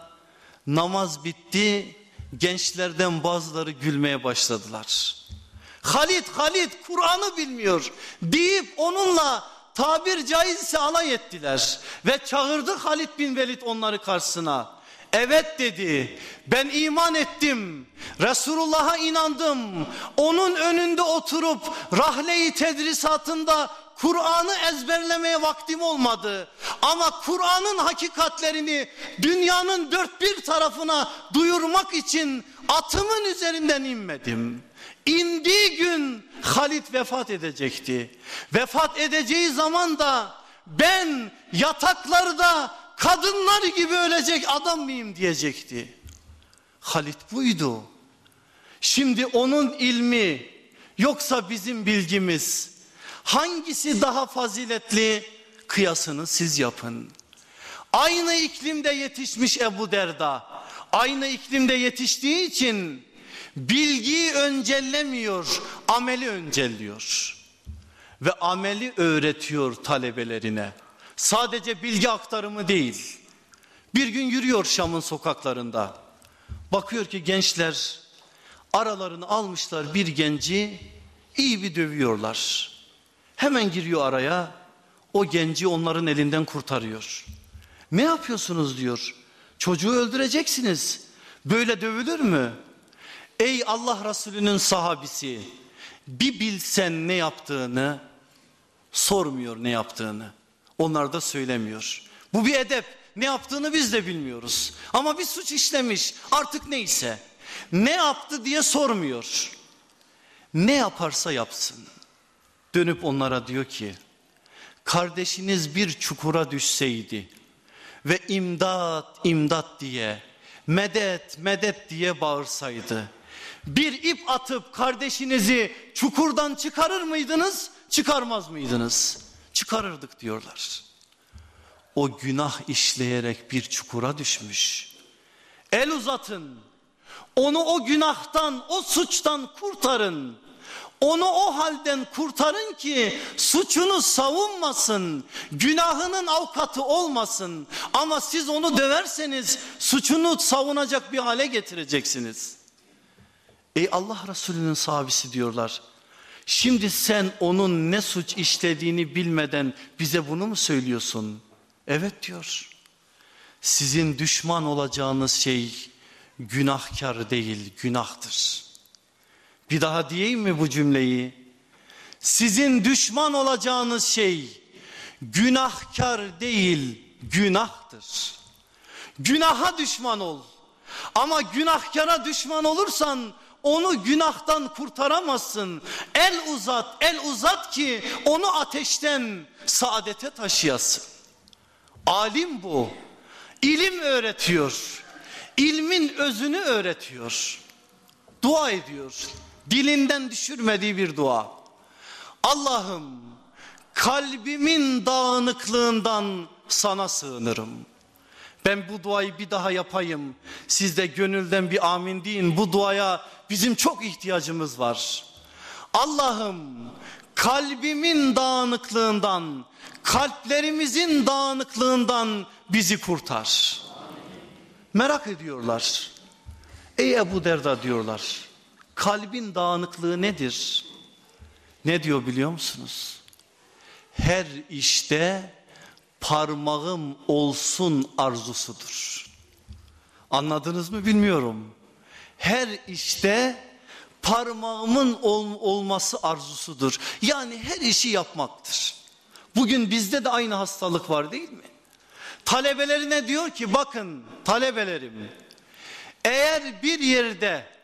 namaz bitti, gençlerden bazıları gülmeye başladılar. Halit, Halit Kur'an'ı bilmiyor deyip onunla tabir caizse alay ettiler ve çağırdı Halid bin Velid onları karşısına. Evet dedi ben iman ettim Resulullah'a inandım onun önünde oturup rahle-i tedrisatında Kur'an'ı ezberlemeye vaktim olmadı. Ama Kur'an'ın hakikatlerini dünyanın dört bir tarafına duyurmak için atımın üzerinden inmedim. İndiği gün Halit vefat edecekti. Vefat edeceği zaman da ben yataklarda kadınlar gibi ölecek adam mıyım diyecekti. Halit buydu. Şimdi onun ilmi yoksa bizim bilgimiz hangisi daha faziletli kıyasını siz yapın. Aynı iklimde yetişmiş Ebu Derda aynı iklimde yetiştiği için bilgiyi öncellemiyor, ameli öncelliyor. Ve ameli öğretiyor talebelerine. Sadece bilgi aktarımı değil. Bir gün yürüyor Şam'ın sokaklarında. Bakıyor ki gençler aralarını almışlar bir genci iyi bir dövüyorlar. Hemen giriyor araya o genci onların elinden kurtarıyor. Ne yapıyorsunuz diyor. Çocuğu öldüreceksiniz. Böyle dövülür mü? Ey Allah Resulü'nün sahabisi bir bilsen ne yaptığını sormuyor ne yaptığını. Onlar da söylemiyor. Bu bir edep. Ne yaptığını biz de bilmiyoruz. Ama bir suç işlemiş artık neyse. Ne yaptı diye sormuyor. Ne yaparsa yapsın. Dönüp onlara diyor ki kardeşiniz bir çukura düşseydi ve imdat imdat diye medet medet diye bağırsaydı bir ip atıp kardeşinizi çukurdan çıkarır mıydınız çıkarmaz mıydınız çıkarırdık diyorlar o günah işleyerek bir çukura düşmüş el uzatın onu o günahtan o suçtan kurtarın onu o halden kurtarın ki suçunu savunmasın, günahının avukatı olmasın. Ama siz onu döverseniz suçunu savunacak bir hale getireceksiniz. Ey Allah Resulü'nün sahabesi diyorlar. Şimdi sen onun ne suç işlediğini bilmeden bize bunu mu söylüyorsun? Evet diyor. Sizin düşman olacağınız şey günahkar değil günahtır. Bir daha diyeyim mi bu cümleyi? Sizin düşman olacağınız şey günahkar değil günahtır. Günaha düşman ol. Ama günahkara düşman olursan onu günahtan kurtaramazsın. El uzat, el uzat ki onu ateşten saadete taşıyasın. Alim bu. İlim öğretiyor. İlmin özünü öğretiyor. Dua ediyor dilinden düşürmediği bir dua. Allah'ım kalbimin dağınıklığından sana sığınırım. Ben bu duayı bir daha yapayım. Siz de gönülden bir amin deyin. Bu duaya bizim çok ihtiyacımız var. Allah'ım kalbimin dağınıklığından, kalplerimizin dağınıklığından bizi kurtar. Merak ediyorlar. Ey Ebu Derda diyorlar kalbin dağınıklığı nedir? Ne diyor biliyor musunuz? Her işte parmağım olsun arzusudur. Anladınız mı bilmiyorum. Her işte parmağımın ol, olması arzusudur. Yani her işi yapmaktır. Bugün bizde de aynı hastalık var değil mi? Talebelerine diyor ki bakın talebelerim eğer bir yerde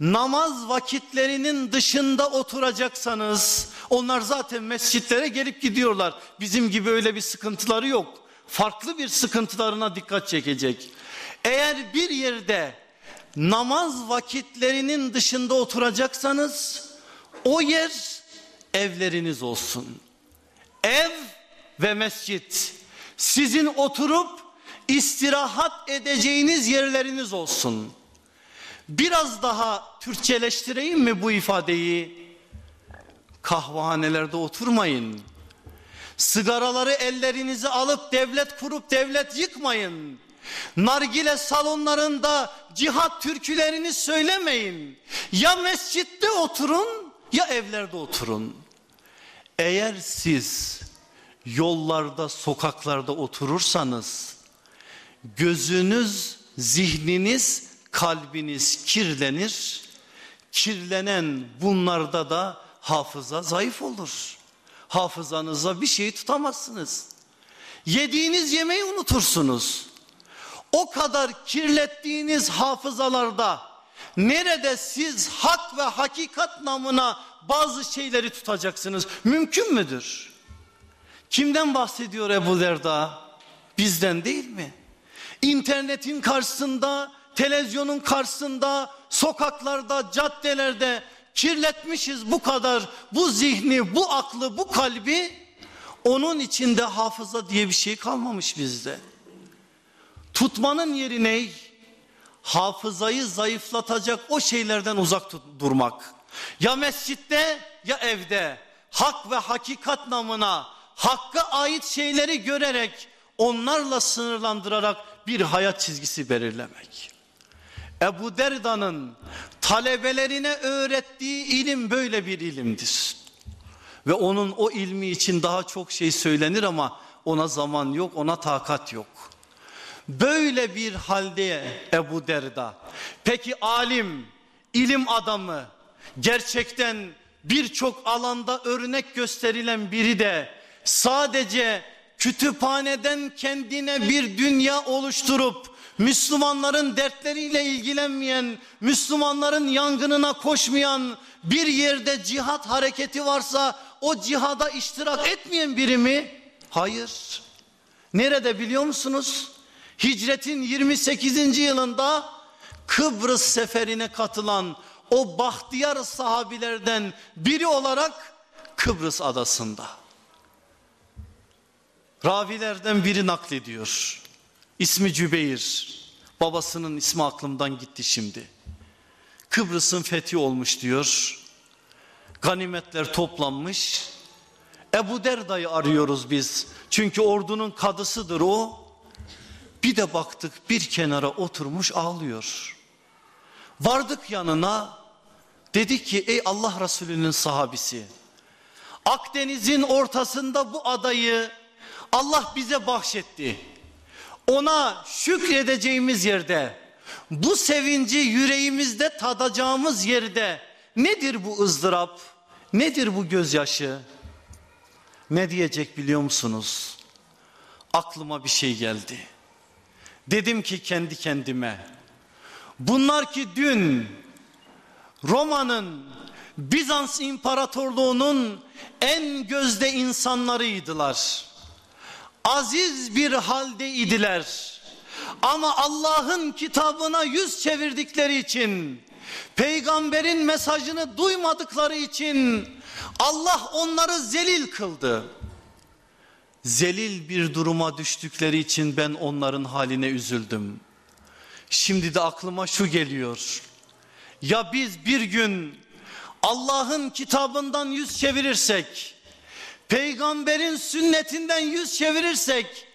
namaz vakitlerinin dışında oturacaksanız onlar zaten mescitlere gelip gidiyorlar. Bizim gibi öyle bir sıkıntıları yok. Farklı bir sıkıntılarına dikkat çekecek. Eğer bir yerde namaz vakitlerinin dışında oturacaksanız o yer evleriniz olsun. Ev ve mescit sizin oturup istirahat edeceğiniz yerleriniz olsun. Biraz daha Türkçeleştireyim mi bu ifadeyi? Kahvehanelerde oturmayın. Sigaraları ellerinize alıp devlet kurup devlet yıkmayın. Nargile salonlarında cihat türkülerini söylemeyin. Ya mescitte oturun ya evlerde oturun. Eğer siz yollarda sokaklarda oturursanız gözünüz zihniniz kalbiniz kirlenir. Kirlenen bunlarda da hafıza zayıf olur. Hafızanıza bir şey tutamazsınız. Yediğiniz yemeği unutursunuz. O kadar kirlettiğiniz hafızalarda nerede siz hak ve hakikat namına bazı şeyleri tutacaksınız? Mümkün müdür? Kimden bahsediyor Ebu Derda? Bizden değil mi? İnternetin karşısında televizyonun karşısında, sokaklarda, caddelerde kirletmişiz bu kadar bu zihni, bu aklı, bu kalbi. Onun içinde hafıza diye bir şey kalmamış bizde. Tutmanın yeri ne? Hafızayı zayıflatacak o şeylerden uzak durmak. Ya mescitte ya evde hak ve hakikat namına hakka ait şeyleri görerek onlarla sınırlandırarak bir hayat çizgisi belirlemek. Ebu Derda'nın talebelerine öğrettiği ilim böyle bir ilimdir. Ve onun o ilmi için daha çok şey söylenir ama ona zaman yok, ona takat yok. Böyle bir halde Ebu Derda. Peki alim, ilim adamı, gerçekten birçok alanda örnek gösterilen biri de sadece kütüphaneden kendine bir dünya oluşturup Müslümanların dertleriyle ilgilenmeyen, Müslümanların yangınına koşmayan bir yerde cihat hareketi varsa o cihada iştirak etmeyen biri mi? Hayır. Nerede biliyor musunuz? Hicretin 28. yılında Kıbrıs seferine katılan o bahtiyar sahabilerden biri olarak Kıbrıs adasında. Ravilerden biri naklediyor. İsmi Cübeyr. Babasının ismi aklımdan gitti şimdi. Kıbrıs'ın fethi olmuş diyor. Ganimetler toplanmış. Ebu Derda'yı arıyoruz biz. Çünkü ordunun kadısıdır o. Bir de baktık bir kenara oturmuş ağlıyor. Vardık yanına dedik ki ey Allah Resulü'nün sahabisi Akdeniz'in ortasında bu adayı Allah bize bahşetti. Ona şükredeceğimiz yerde bu sevinci yüreğimizde tadacağımız yerde nedir bu ızdırap? Nedir bu gözyaşı? Ne diyecek biliyor musunuz? Aklıma bir şey geldi. Dedim ki kendi kendime bunlar ki dün Roma'nın Bizans İmparatorluğu'nun en gözde insanlarıydılar. Aziz bir haldeydiler. Ama Allah'ın kitabına yüz çevirdikleri için, peygamberin mesajını duymadıkları için Allah onları zelil kıldı. Zelil bir duruma düştükleri için ben onların haline üzüldüm. Şimdi de aklıma şu geliyor. Ya biz bir gün Allah'ın kitabından yüz çevirirsek, peygamberin sünnetinden yüz çevirirsek,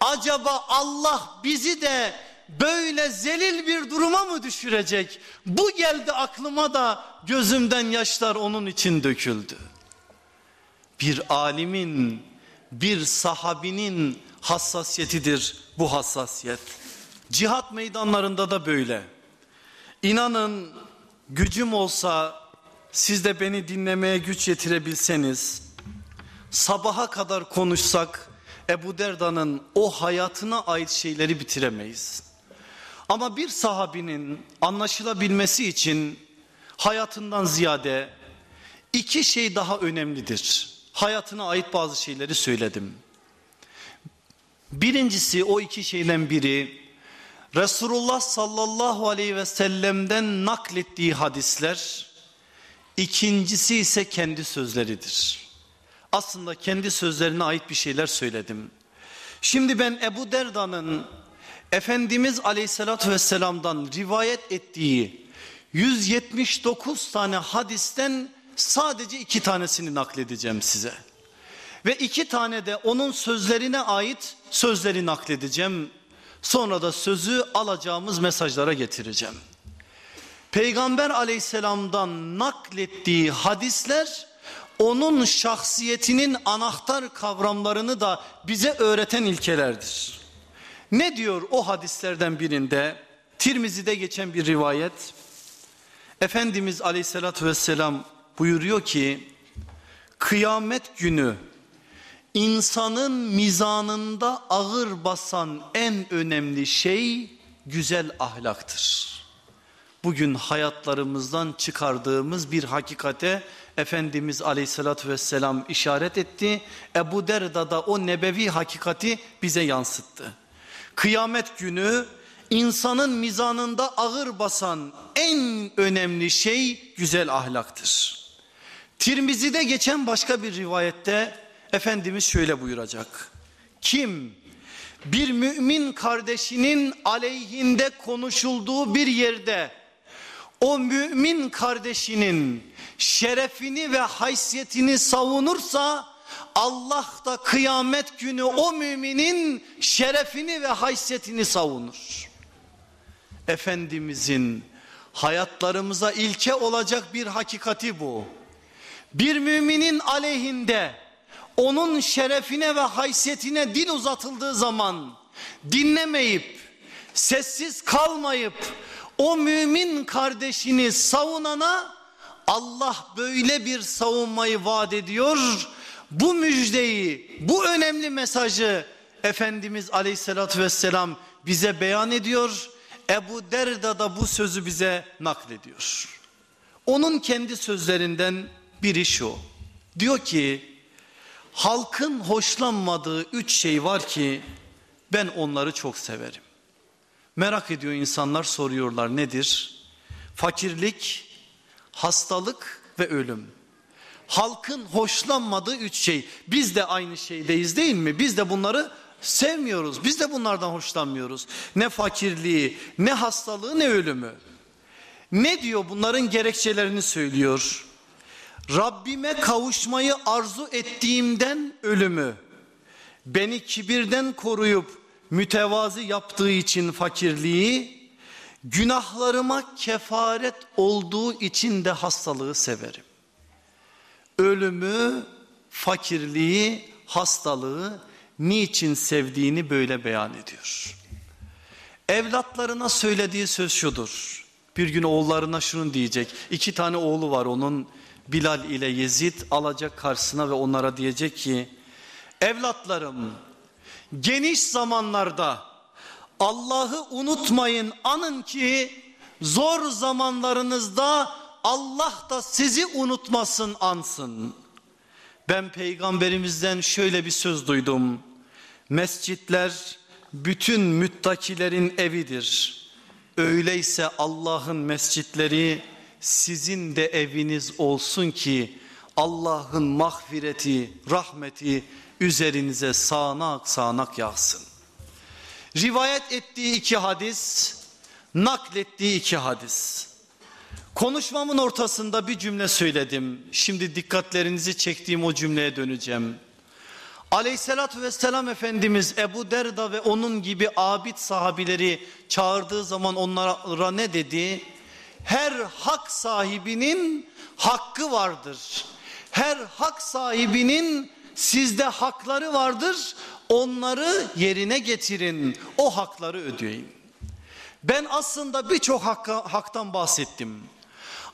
acaba Allah bizi de böyle zelil bir duruma mı düşürecek? Bu geldi aklıma da gözümden yaşlar onun için döküldü. Bir alimin, bir sahabinin hassasiyetidir bu hassasiyet. Cihat meydanlarında da böyle. İnanın gücüm olsa siz de beni dinlemeye güç yetirebilseniz sabaha kadar konuşsak Ebu Derda'nın o hayatına ait şeyleri bitiremeyiz. Ama bir sahabinin anlaşılabilmesi için hayatından ziyade iki şey daha önemlidir. Hayatına ait bazı şeyleri söyledim. Birincisi o iki şeyden biri Resulullah sallallahu aleyhi ve sellem'den naklettiği hadisler. İkincisi ise kendi sözleridir. Aslında kendi sözlerine ait bir şeyler söyledim. Şimdi ben Ebu Derda'nın Efendimiz aleyhissalatü vesselam'dan rivayet ettiği 179 tane hadisten sadece iki tanesini nakledeceğim size. Ve iki tane de onun sözlerine ait sözleri nakledeceğim. Sonra da sözü alacağımız mesajlara getireceğim. Peygamber aleyhisselamdan naklettiği hadisler onun şahsiyetinin anahtar kavramlarını da bize öğreten ilkelerdir. Ne diyor o hadislerden birinde? Tirmizi'de geçen bir rivayet. Efendimiz aleyhissalatü vesselam buyuruyor ki kıyamet günü insanın mizanında ağır basan en önemli şey güzel ahlaktır. Bugün hayatlarımızdan çıkardığımız bir hakikate Efendimiz aleyhissalatü vesselam işaret etti. Ebu Derda da o nebevi hakikati bize yansıttı. Kıyamet günü insanın mizanında ağır basan en önemli şey güzel ahlaktır. Tirmizi'de geçen başka bir rivayette Efendimiz şöyle buyuracak. Kim bir mümin kardeşinin aleyhinde konuşulduğu bir yerde o mümin kardeşinin şerefini ve haysiyetini savunursa Allah da kıyamet günü o müminin şerefini ve haysiyetini savunur. Efendimizin hayatlarımıza ilke olacak bir hakikati bu. Bir müminin aleyhinde onun şerefine ve haysiyetine dil uzatıldığı zaman dinlemeyip sessiz kalmayıp o mümin kardeşini savunana Allah böyle bir savunmayı vaat ediyor. Bu müjdeyi, bu önemli mesajı Efendimiz Aleyhisselatü Vesselam bize beyan ediyor. Ebu Derda da bu sözü bize naklediyor. Onun kendi sözlerinden biri şu. Diyor ki halkın hoşlanmadığı üç şey var ki ben onları çok severim. Merak ediyor insanlar soruyorlar nedir? Fakirlik, hastalık ve ölüm. Halkın hoşlanmadığı üç şey. Biz de aynı şeydeyiz değil mi? Biz de bunları sevmiyoruz. Biz de bunlardan hoşlanmıyoruz. Ne fakirliği, ne hastalığı, ne ölümü. Ne diyor bunların gerekçelerini söylüyor. Rabbime kavuşmayı arzu ettiğimden ölümü, beni kibirden koruyup mütevazi yaptığı için fakirliği, günahlarıma kefaret olduğu için de hastalığı severim. Ölümü, fakirliği, hastalığı niçin sevdiğini böyle beyan ediyor. Evlatlarına söylediği söz şudur. Bir gün oğullarına şunu diyecek. İki tane oğlu var onun Bilal ile Yezid alacak karşısına ve onlara diyecek ki evlatlarım geniş zamanlarda Allah'ı unutmayın anın ki zor zamanlarınızda Allah da sizi unutmasın ansın. Ben peygamberimizden şöyle bir söz duydum. Mescitler bütün müttakilerin evidir. Öyleyse Allah'ın mescitleri sizin de eviniz olsun ki Allah'ın mağfireti, rahmeti üzerinize sağanak sağanak yağsın. Rivayet ettiği iki hadis, naklettiği iki hadis. Konuşmamın ortasında bir cümle söyledim. Şimdi dikkatlerinizi çektiğim o cümleye döneceğim. Aleyhissalatü vesselam Efendimiz Ebu Derda ve onun gibi abid sahabileri çağırdığı zaman onlara ne dedi? Her hak sahibinin hakkı vardır. Her hak sahibinin sizde hakları vardır. Onları yerine getirin. O hakları ödeyin. Ben aslında birçok haktan bahsettim.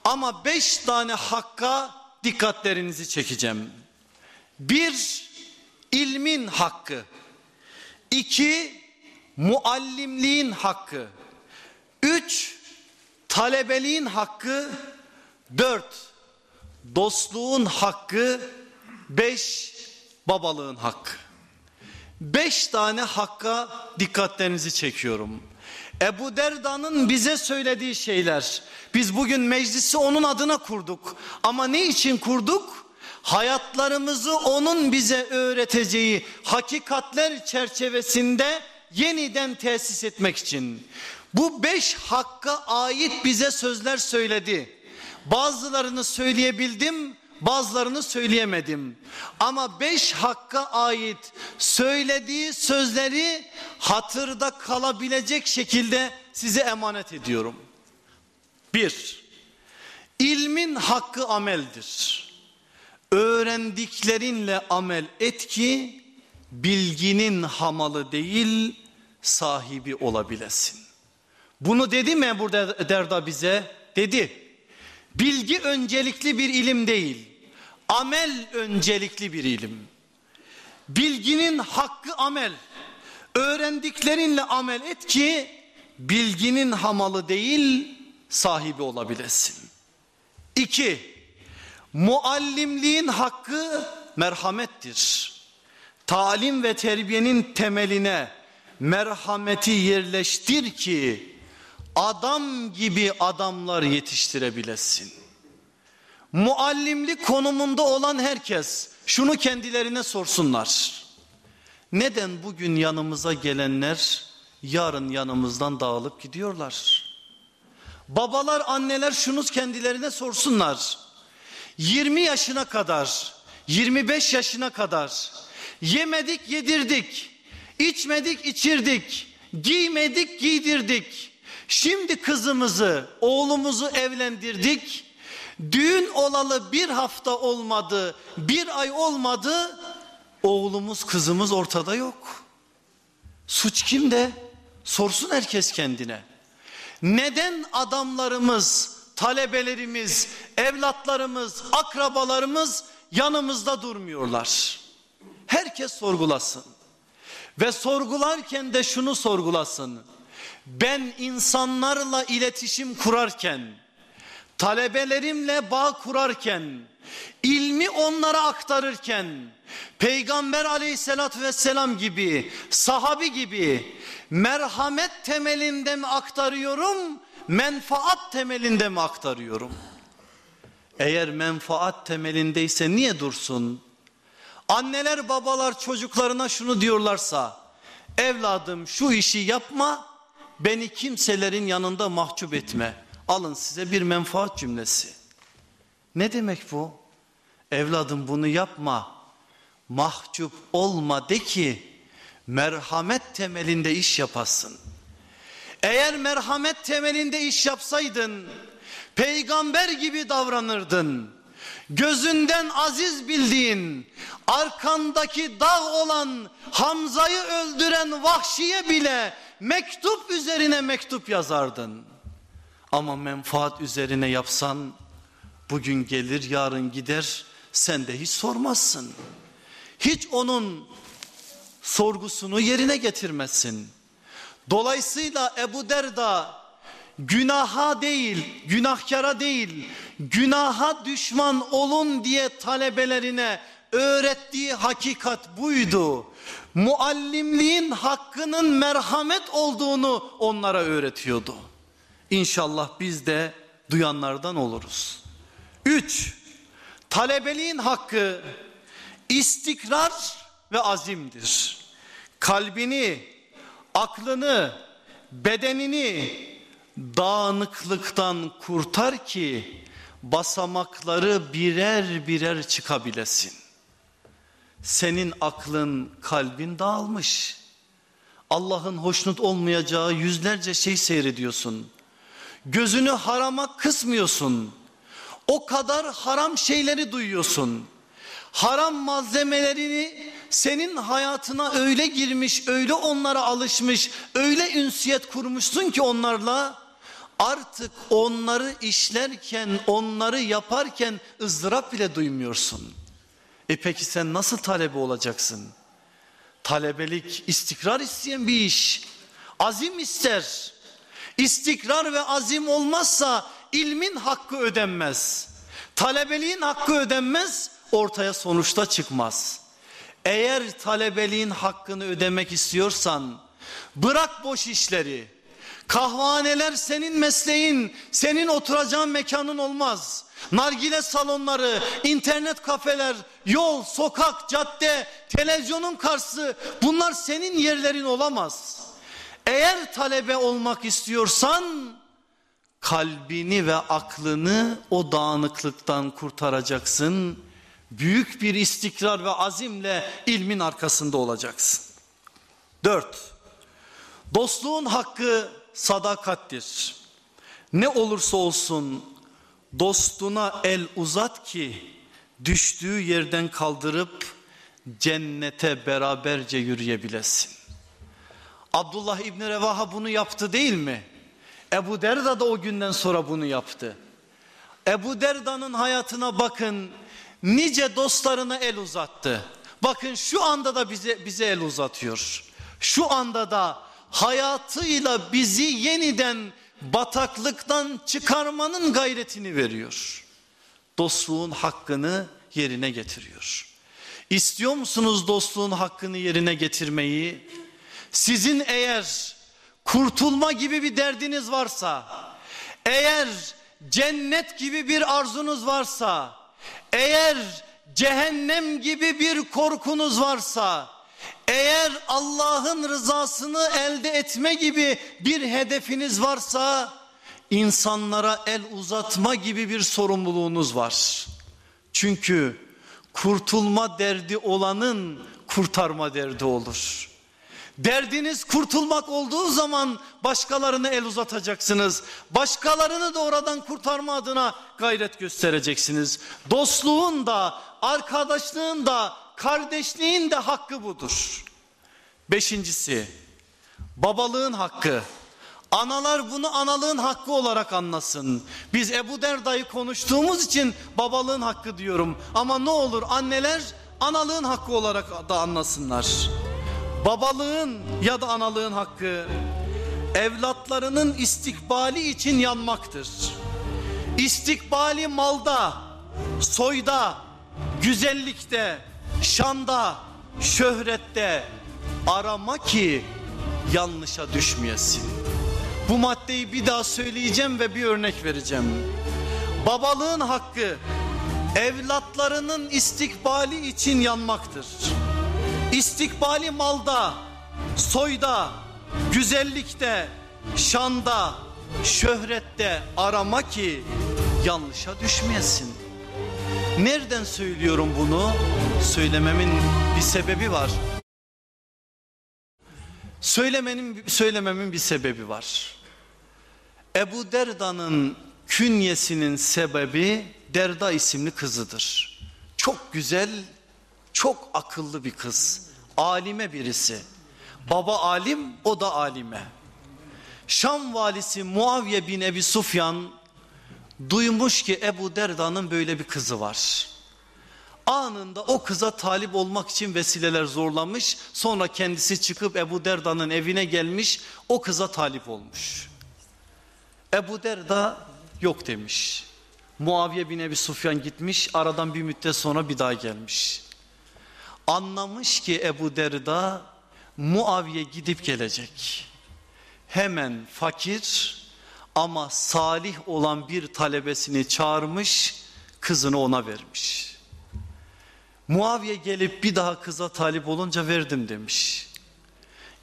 Ama beş tane hakka dikkatlerinizi çekeceğim. Bir, ilmin hakkı. İki, muallimliğin hakkı. Üç, talebeliğin hakkı. Dört, dostluğun hakkı. Beş, babalığın hakkı. Beş tane hakka dikkatlerinizi çekiyorum. Ebu Derda'nın bize söylediği şeyler. Biz bugün meclisi onun adına kurduk. Ama ne için kurduk? Hayatlarımızı onun bize öğreteceği hakikatler çerçevesinde yeniden tesis etmek için. Bu beş hakka ait bize sözler söyledi. Bazılarını söyleyebildim, bazılarını söyleyemedim. Ama beş hakka ait söylediği sözleri hatırda kalabilecek şekilde size emanet ediyorum. Bir, ilmin hakkı ameldir. Öğrendiklerinle amel et ki bilginin hamalı değil sahibi olabilesin. Bunu dedi mi burada Derda bize? Dedi. Bilgi öncelikli bir ilim değil. Amel öncelikli bir ilim. Bilginin hakkı amel. Öğrendiklerinle amel et ki bilginin hamalı değil sahibi olabilesin. İki, muallimliğin hakkı merhamettir. Talim ve terbiyenin temeline merhameti yerleştir ki adam gibi adamlar yetiştirebilesin. Muallimlik konumunda olan herkes şunu kendilerine sorsunlar. Neden bugün yanımıza gelenler yarın yanımızdan dağılıp gidiyorlar? Babalar anneler şunu kendilerine sorsunlar. 20 yaşına kadar 25 yaşına kadar yemedik yedirdik içmedik içirdik giymedik giydirdik Şimdi kızımızı, oğlumuzu evlendirdik. Düğün olalı bir hafta olmadı, bir ay olmadı. Oğlumuz, kızımız ortada yok. Suç kimde? Sorsun herkes kendine. Neden adamlarımız, talebelerimiz, evlatlarımız, akrabalarımız yanımızda durmuyorlar? Herkes sorgulasın. Ve sorgularken de şunu sorgulasın. Ben insanlarla iletişim kurarken, talebelerimle bağ kurarken, ilmi onlara aktarırken, Peygamber aleyhissalatü vesselam gibi, sahabi gibi merhamet temelinde mi aktarıyorum, menfaat temelinde mi aktarıyorum? Eğer menfaat temelindeyse niye dursun? Anneler babalar çocuklarına şunu diyorlarsa, evladım şu işi yapma, beni kimselerin yanında mahcup etme. Alın size bir menfaat cümlesi. Ne demek bu? Evladım bunu yapma, mahcup olma de ki merhamet temelinde iş yapasın. Eğer merhamet temelinde iş yapsaydın peygamber gibi davranırdın. Gözünden aziz bildiğin arkandaki dağ olan Hamza'yı öldüren vahşiye bile mektup üzerine mektup yazardın. Ama menfaat üzerine yapsan bugün gelir yarın gider sen de hiç sormazsın. Hiç onun sorgusunu yerine getirmezsin. Dolayısıyla Ebu Derda günaha değil, günahkara değil, günaha düşman olun diye talebelerine öğrettiği hakikat buydu. Muallimliğin hakkının merhamet olduğunu onlara öğretiyordu. İnşallah biz de duyanlardan oluruz. Üç, talebeliğin hakkı istikrar ve azimdir. Kalbini, aklını, bedenini dağınıklıktan kurtar ki basamakları birer birer çıkabilesin. Senin aklın, kalbin dağılmış. Allah'ın hoşnut olmayacağı yüzlerce şey seyrediyorsun. Gözünü harama kısmıyorsun. O kadar haram şeyleri duyuyorsun. Haram malzemelerini senin hayatına öyle girmiş, öyle onlara alışmış, öyle ünsiyet kurmuşsun ki onlarla artık onları işlerken, onları yaparken ızdırap bile duymuyorsun. E peki sen nasıl talebe olacaksın? Talebelik istikrar isteyen bir iş. Azim ister. İstikrar ve azim olmazsa ilmin hakkı ödenmez. Talebeliğin hakkı ödenmez, ortaya sonuçta çıkmaz. Eğer talebeliğin hakkını ödemek istiyorsan bırak boş işleri. Kahvaneler senin mesleğin, senin oturacağın mekanın olmaz. Nargile salonları, internet kafeler, yol, sokak, cadde, televizyonun karşısı bunlar senin yerlerin olamaz. Eğer talebe olmak istiyorsan kalbini ve aklını o dağınıklıktan kurtaracaksın. Büyük bir istikrar ve azimle ilmin arkasında olacaksın. Dört, dostluğun hakkı sadakattir. Ne olursa olsun dostuna el uzat ki düştüğü yerden kaldırıp cennete beraberce yürüyebilesin. Abdullah İbni Revaha bunu yaptı değil mi? Ebu Derda da o günden sonra bunu yaptı. Ebu Derda'nın hayatına bakın nice dostlarına el uzattı. Bakın şu anda da bize bize el uzatıyor. Şu anda da hayatıyla bizi yeniden bataklıktan çıkarmanın gayretini veriyor. Dostluğun hakkını yerine getiriyor. İstiyor musunuz dostluğun hakkını yerine getirmeyi? Sizin eğer kurtulma gibi bir derdiniz varsa, eğer cennet gibi bir arzunuz varsa, eğer cehennem gibi bir korkunuz varsa, eğer Allah'ın rızasını elde etme gibi bir hedefiniz varsa, insanlara el uzatma gibi bir sorumluluğunuz var. Çünkü kurtulma derdi olanın kurtarma derdi olur. Derdiniz kurtulmak olduğu zaman başkalarını el uzatacaksınız. Başkalarını da oradan kurtarma adına gayret göstereceksiniz. Dostluğun da, arkadaşlığın da, kardeşliğin de hakkı budur. Beşincisi, babalığın hakkı. Analar bunu analığın hakkı olarak anlasın. Biz Ebu Derda'yı konuştuğumuz için babalığın hakkı diyorum. Ama ne olur anneler analığın hakkı olarak da anlasınlar. Babalığın ya da analığın hakkı evlatlarının istikbali için yanmaktır. İstikbali malda, soyda, güzellikte, şanda, şöhrette arama ki yanlışa düşmeyesin. Bu maddeyi bir daha söyleyeceğim ve bir örnek vereceğim. Babalığın hakkı evlatlarının istikbali için yanmaktır. İstikbali malda, soyda, güzellikte, şanda, şöhrette arama ki yanlışa düşmeyesin. Nereden söylüyorum bunu? Söylememin bir sebebi var. Söylemenin, söylememin bir sebebi var. Ebu Derda'nın künyesinin sebebi Derda isimli kızıdır. Çok güzel, çok akıllı bir kız. Alime birisi. Baba alim, o da alime. Şam valisi Muaviye bin Ebi Sufyan duymuş ki Ebu Derda'nın böyle bir kızı var. Anında o kıza talip olmak için vesileler zorlamış. Sonra kendisi çıkıp Ebu Derda'nın evine gelmiş. O kıza talip olmuş. Ebu Derda yok demiş. Muaviye bin Ebi Sufyan gitmiş. Aradan bir müddet sonra bir daha gelmiş. Anlamış ki Ebu Derda Muaviye gidip gelecek. Hemen fakir ama salih olan bir talebesini çağırmış. Kızını ona vermiş. Muaviye gelip bir daha kıza talip olunca verdim demiş.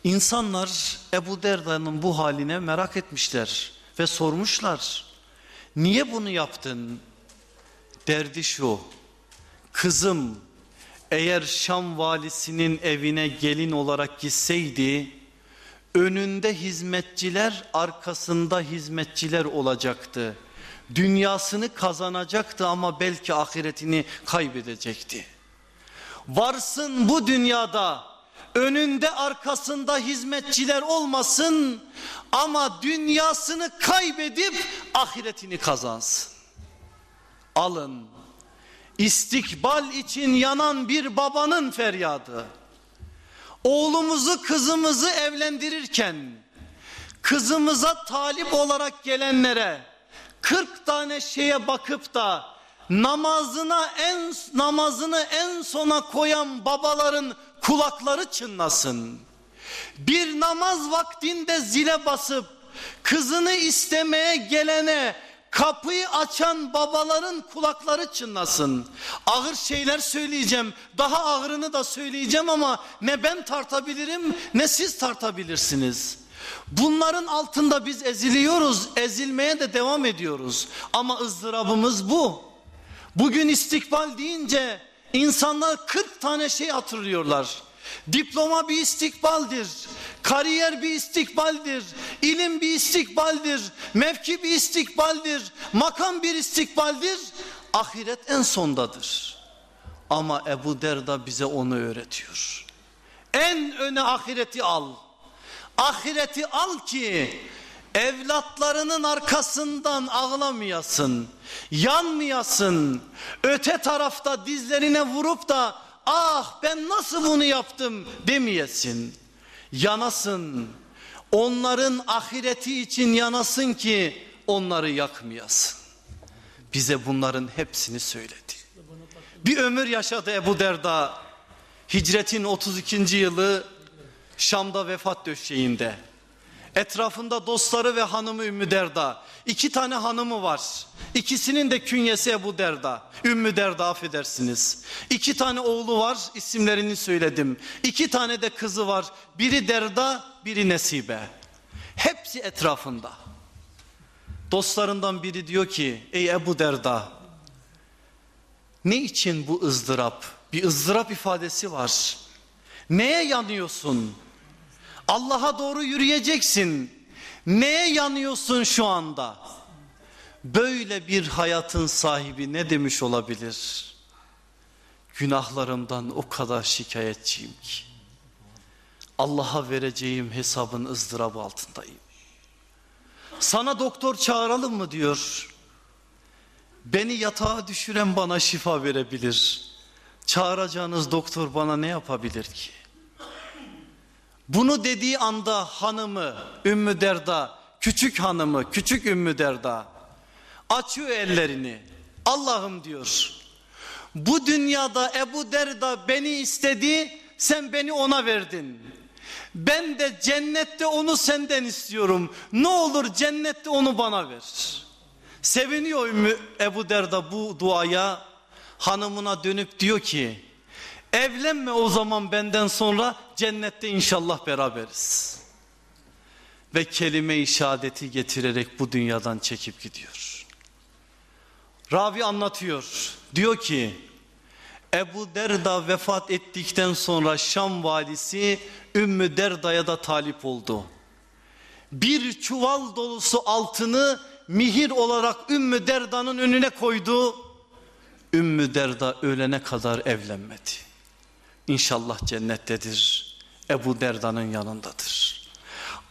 İnsanlar Ebu Derda'nın bu haline merak etmişler ve sormuşlar. Niye bunu yaptın? Derdi şu. Kızım eğer Şam valisinin evine gelin olarak gitseydi önünde hizmetçiler arkasında hizmetçiler olacaktı. Dünyasını kazanacaktı ama belki ahiretini kaybedecekti. Varsın bu dünyada önünde arkasında hizmetçiler olmasın ama dünyasını kaybedip ahiretini kazansın. Alın istikbal için yanan bir babanın feryadı. Oğlumuzu kızımızı evlendirirken kızımıza talip olarak gelenlere 40 tane şeye bakıp da namazına en namazını en sona koyan babaların kulakları çınlasın. Bir namaz vaktinde zile basıp kızını istemeye gelene kapıyı açan babaların kulakları çınlasın. Ağır şeyler söyleyeceğim. Daha ağırını da söyleyeceğim ama ne ben tartabilirim ne siz tartabilirsiniz. Bunların altında biz eziliyoruz, ezilmeye de devam ediyoruz. Ama ızdırabımız bu. Bugün istikbal deyince insanlar 40 tane şey hatırlıyorlar. Diploma bir istikbaldir. Kariyer bir istikbaldir. ilim bir istikbaldir. Mevki bir istikbaldir. Makam bir istikbaldir. Ahiret en sondadır. Ama Ebu Derda bize onu öğretiyor. En öne ahireti al. Ahireti al ki evlatlarının arkasından ağlamayasın, yanmayasın, öte tarafta dizlerine vurup da ah ben nasıl bunu yaptım demeyesin. Yanasın, onların ahireti için yanasın ki onları yakmayasın. Bize bunların hepsini söyledi. Bir ömür yaşadı Ebu Derda. Hicretin 32. yılı Şam'da vefat döşeğinde. Etrafında dostları ve hanımı Ümmü Derda. İki tane hanımı var. İkisinin de künyesi Ebu Derda. Ümmü Derda affedersiniz. İki tane oğlu var isimlerini söyledim. İki tane de kızı var. Biri Derda biri Nesibe. Hepsi etrafında. Dostlarından biri diyor ki ey Ebu Derda ne için bu ızdırap? Bir ızdırap ifadesi var. Neye yanıyorsun? Allah'a doğru yürüyeceksin. Neye yanıyorsun şu anda? Böyle bir hayatın sahibi ne demiş olabilir? Günahlarımdan o kadar şikayetçiyim ki. Allah'a vereceğim hesabın ızdırabı altındayım. Sana doktor çağıralım mı diyor. Beni yatağa düşüren bana şifa verebilir. Çağıracağınız doktor bana ne yapabilir ki? Bunu dediği anda hanımı Ümmü Derda, küçük hanımı, küçük Ümmü Derda açıyor ellerini. Allah'ım diyor. Bu dünyada Ebu Derda beni istedi, sen beni ona verdin. Ben de cennette onu senden istiyorum. Ne olur cennette onu bana ver. Seviniyor Ümmü Ebu Derda bu duaya. Hanımına dönüp diyor ki evlenme o zaman benden sonra cennette inşallah beraberiz. Ve kelime-i şehadeti getirerek bu dünyadan çekip gidiyor. Ravi anlatıyor. Diyor ki Ebu Derda vefat ettikten sonra Şam valisi Ümmü Derda'ya da talip oldu. Bir çuval dolusu altını mihir olarak Ümmü Derda'nın önüne koydu. Ümmü Derda ölene kadar evlenmedi. İnşallah cennettedir. Ebu Derda'nın yanındadır.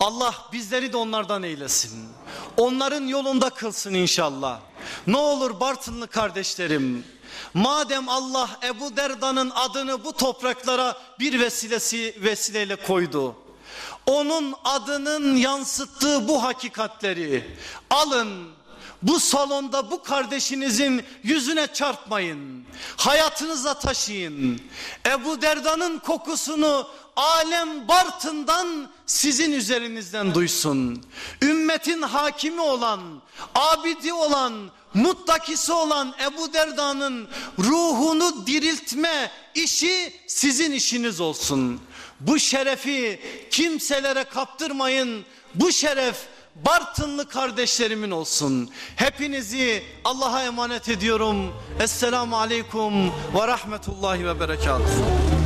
Allah bizleri de onlardan eylesin. Onların yolunda kılsın inşallah. Ne olur Bartınlı kardeşlerim. Madem Allah Ebu Derda'nın adını bu topraklara bir vesilesi vesileyle koydu. Onun adının yansıttığı bu hakikatleri alın. Bu salonda bu kardeşinizin yüzüne çarpmayın. Hayatınıza taşıyın. Ebu Derda'nın kokusunu alem Bartın'dan sizin üzerinizden duysun. Ümmetin hakimi olan, abidi olan, muttakisi olan Ebu Derda'nın ruhunu diriltme işi sizin işiniz olsun. Bu şerefi kimselere kaptırmayın. Bu şeref Bartınlı kardeşlerimin olsun. Hepinizi Allah'a emanet ediyorum. Esselamu Aleyküm ve Rahmetullahi ve Berekatuhu.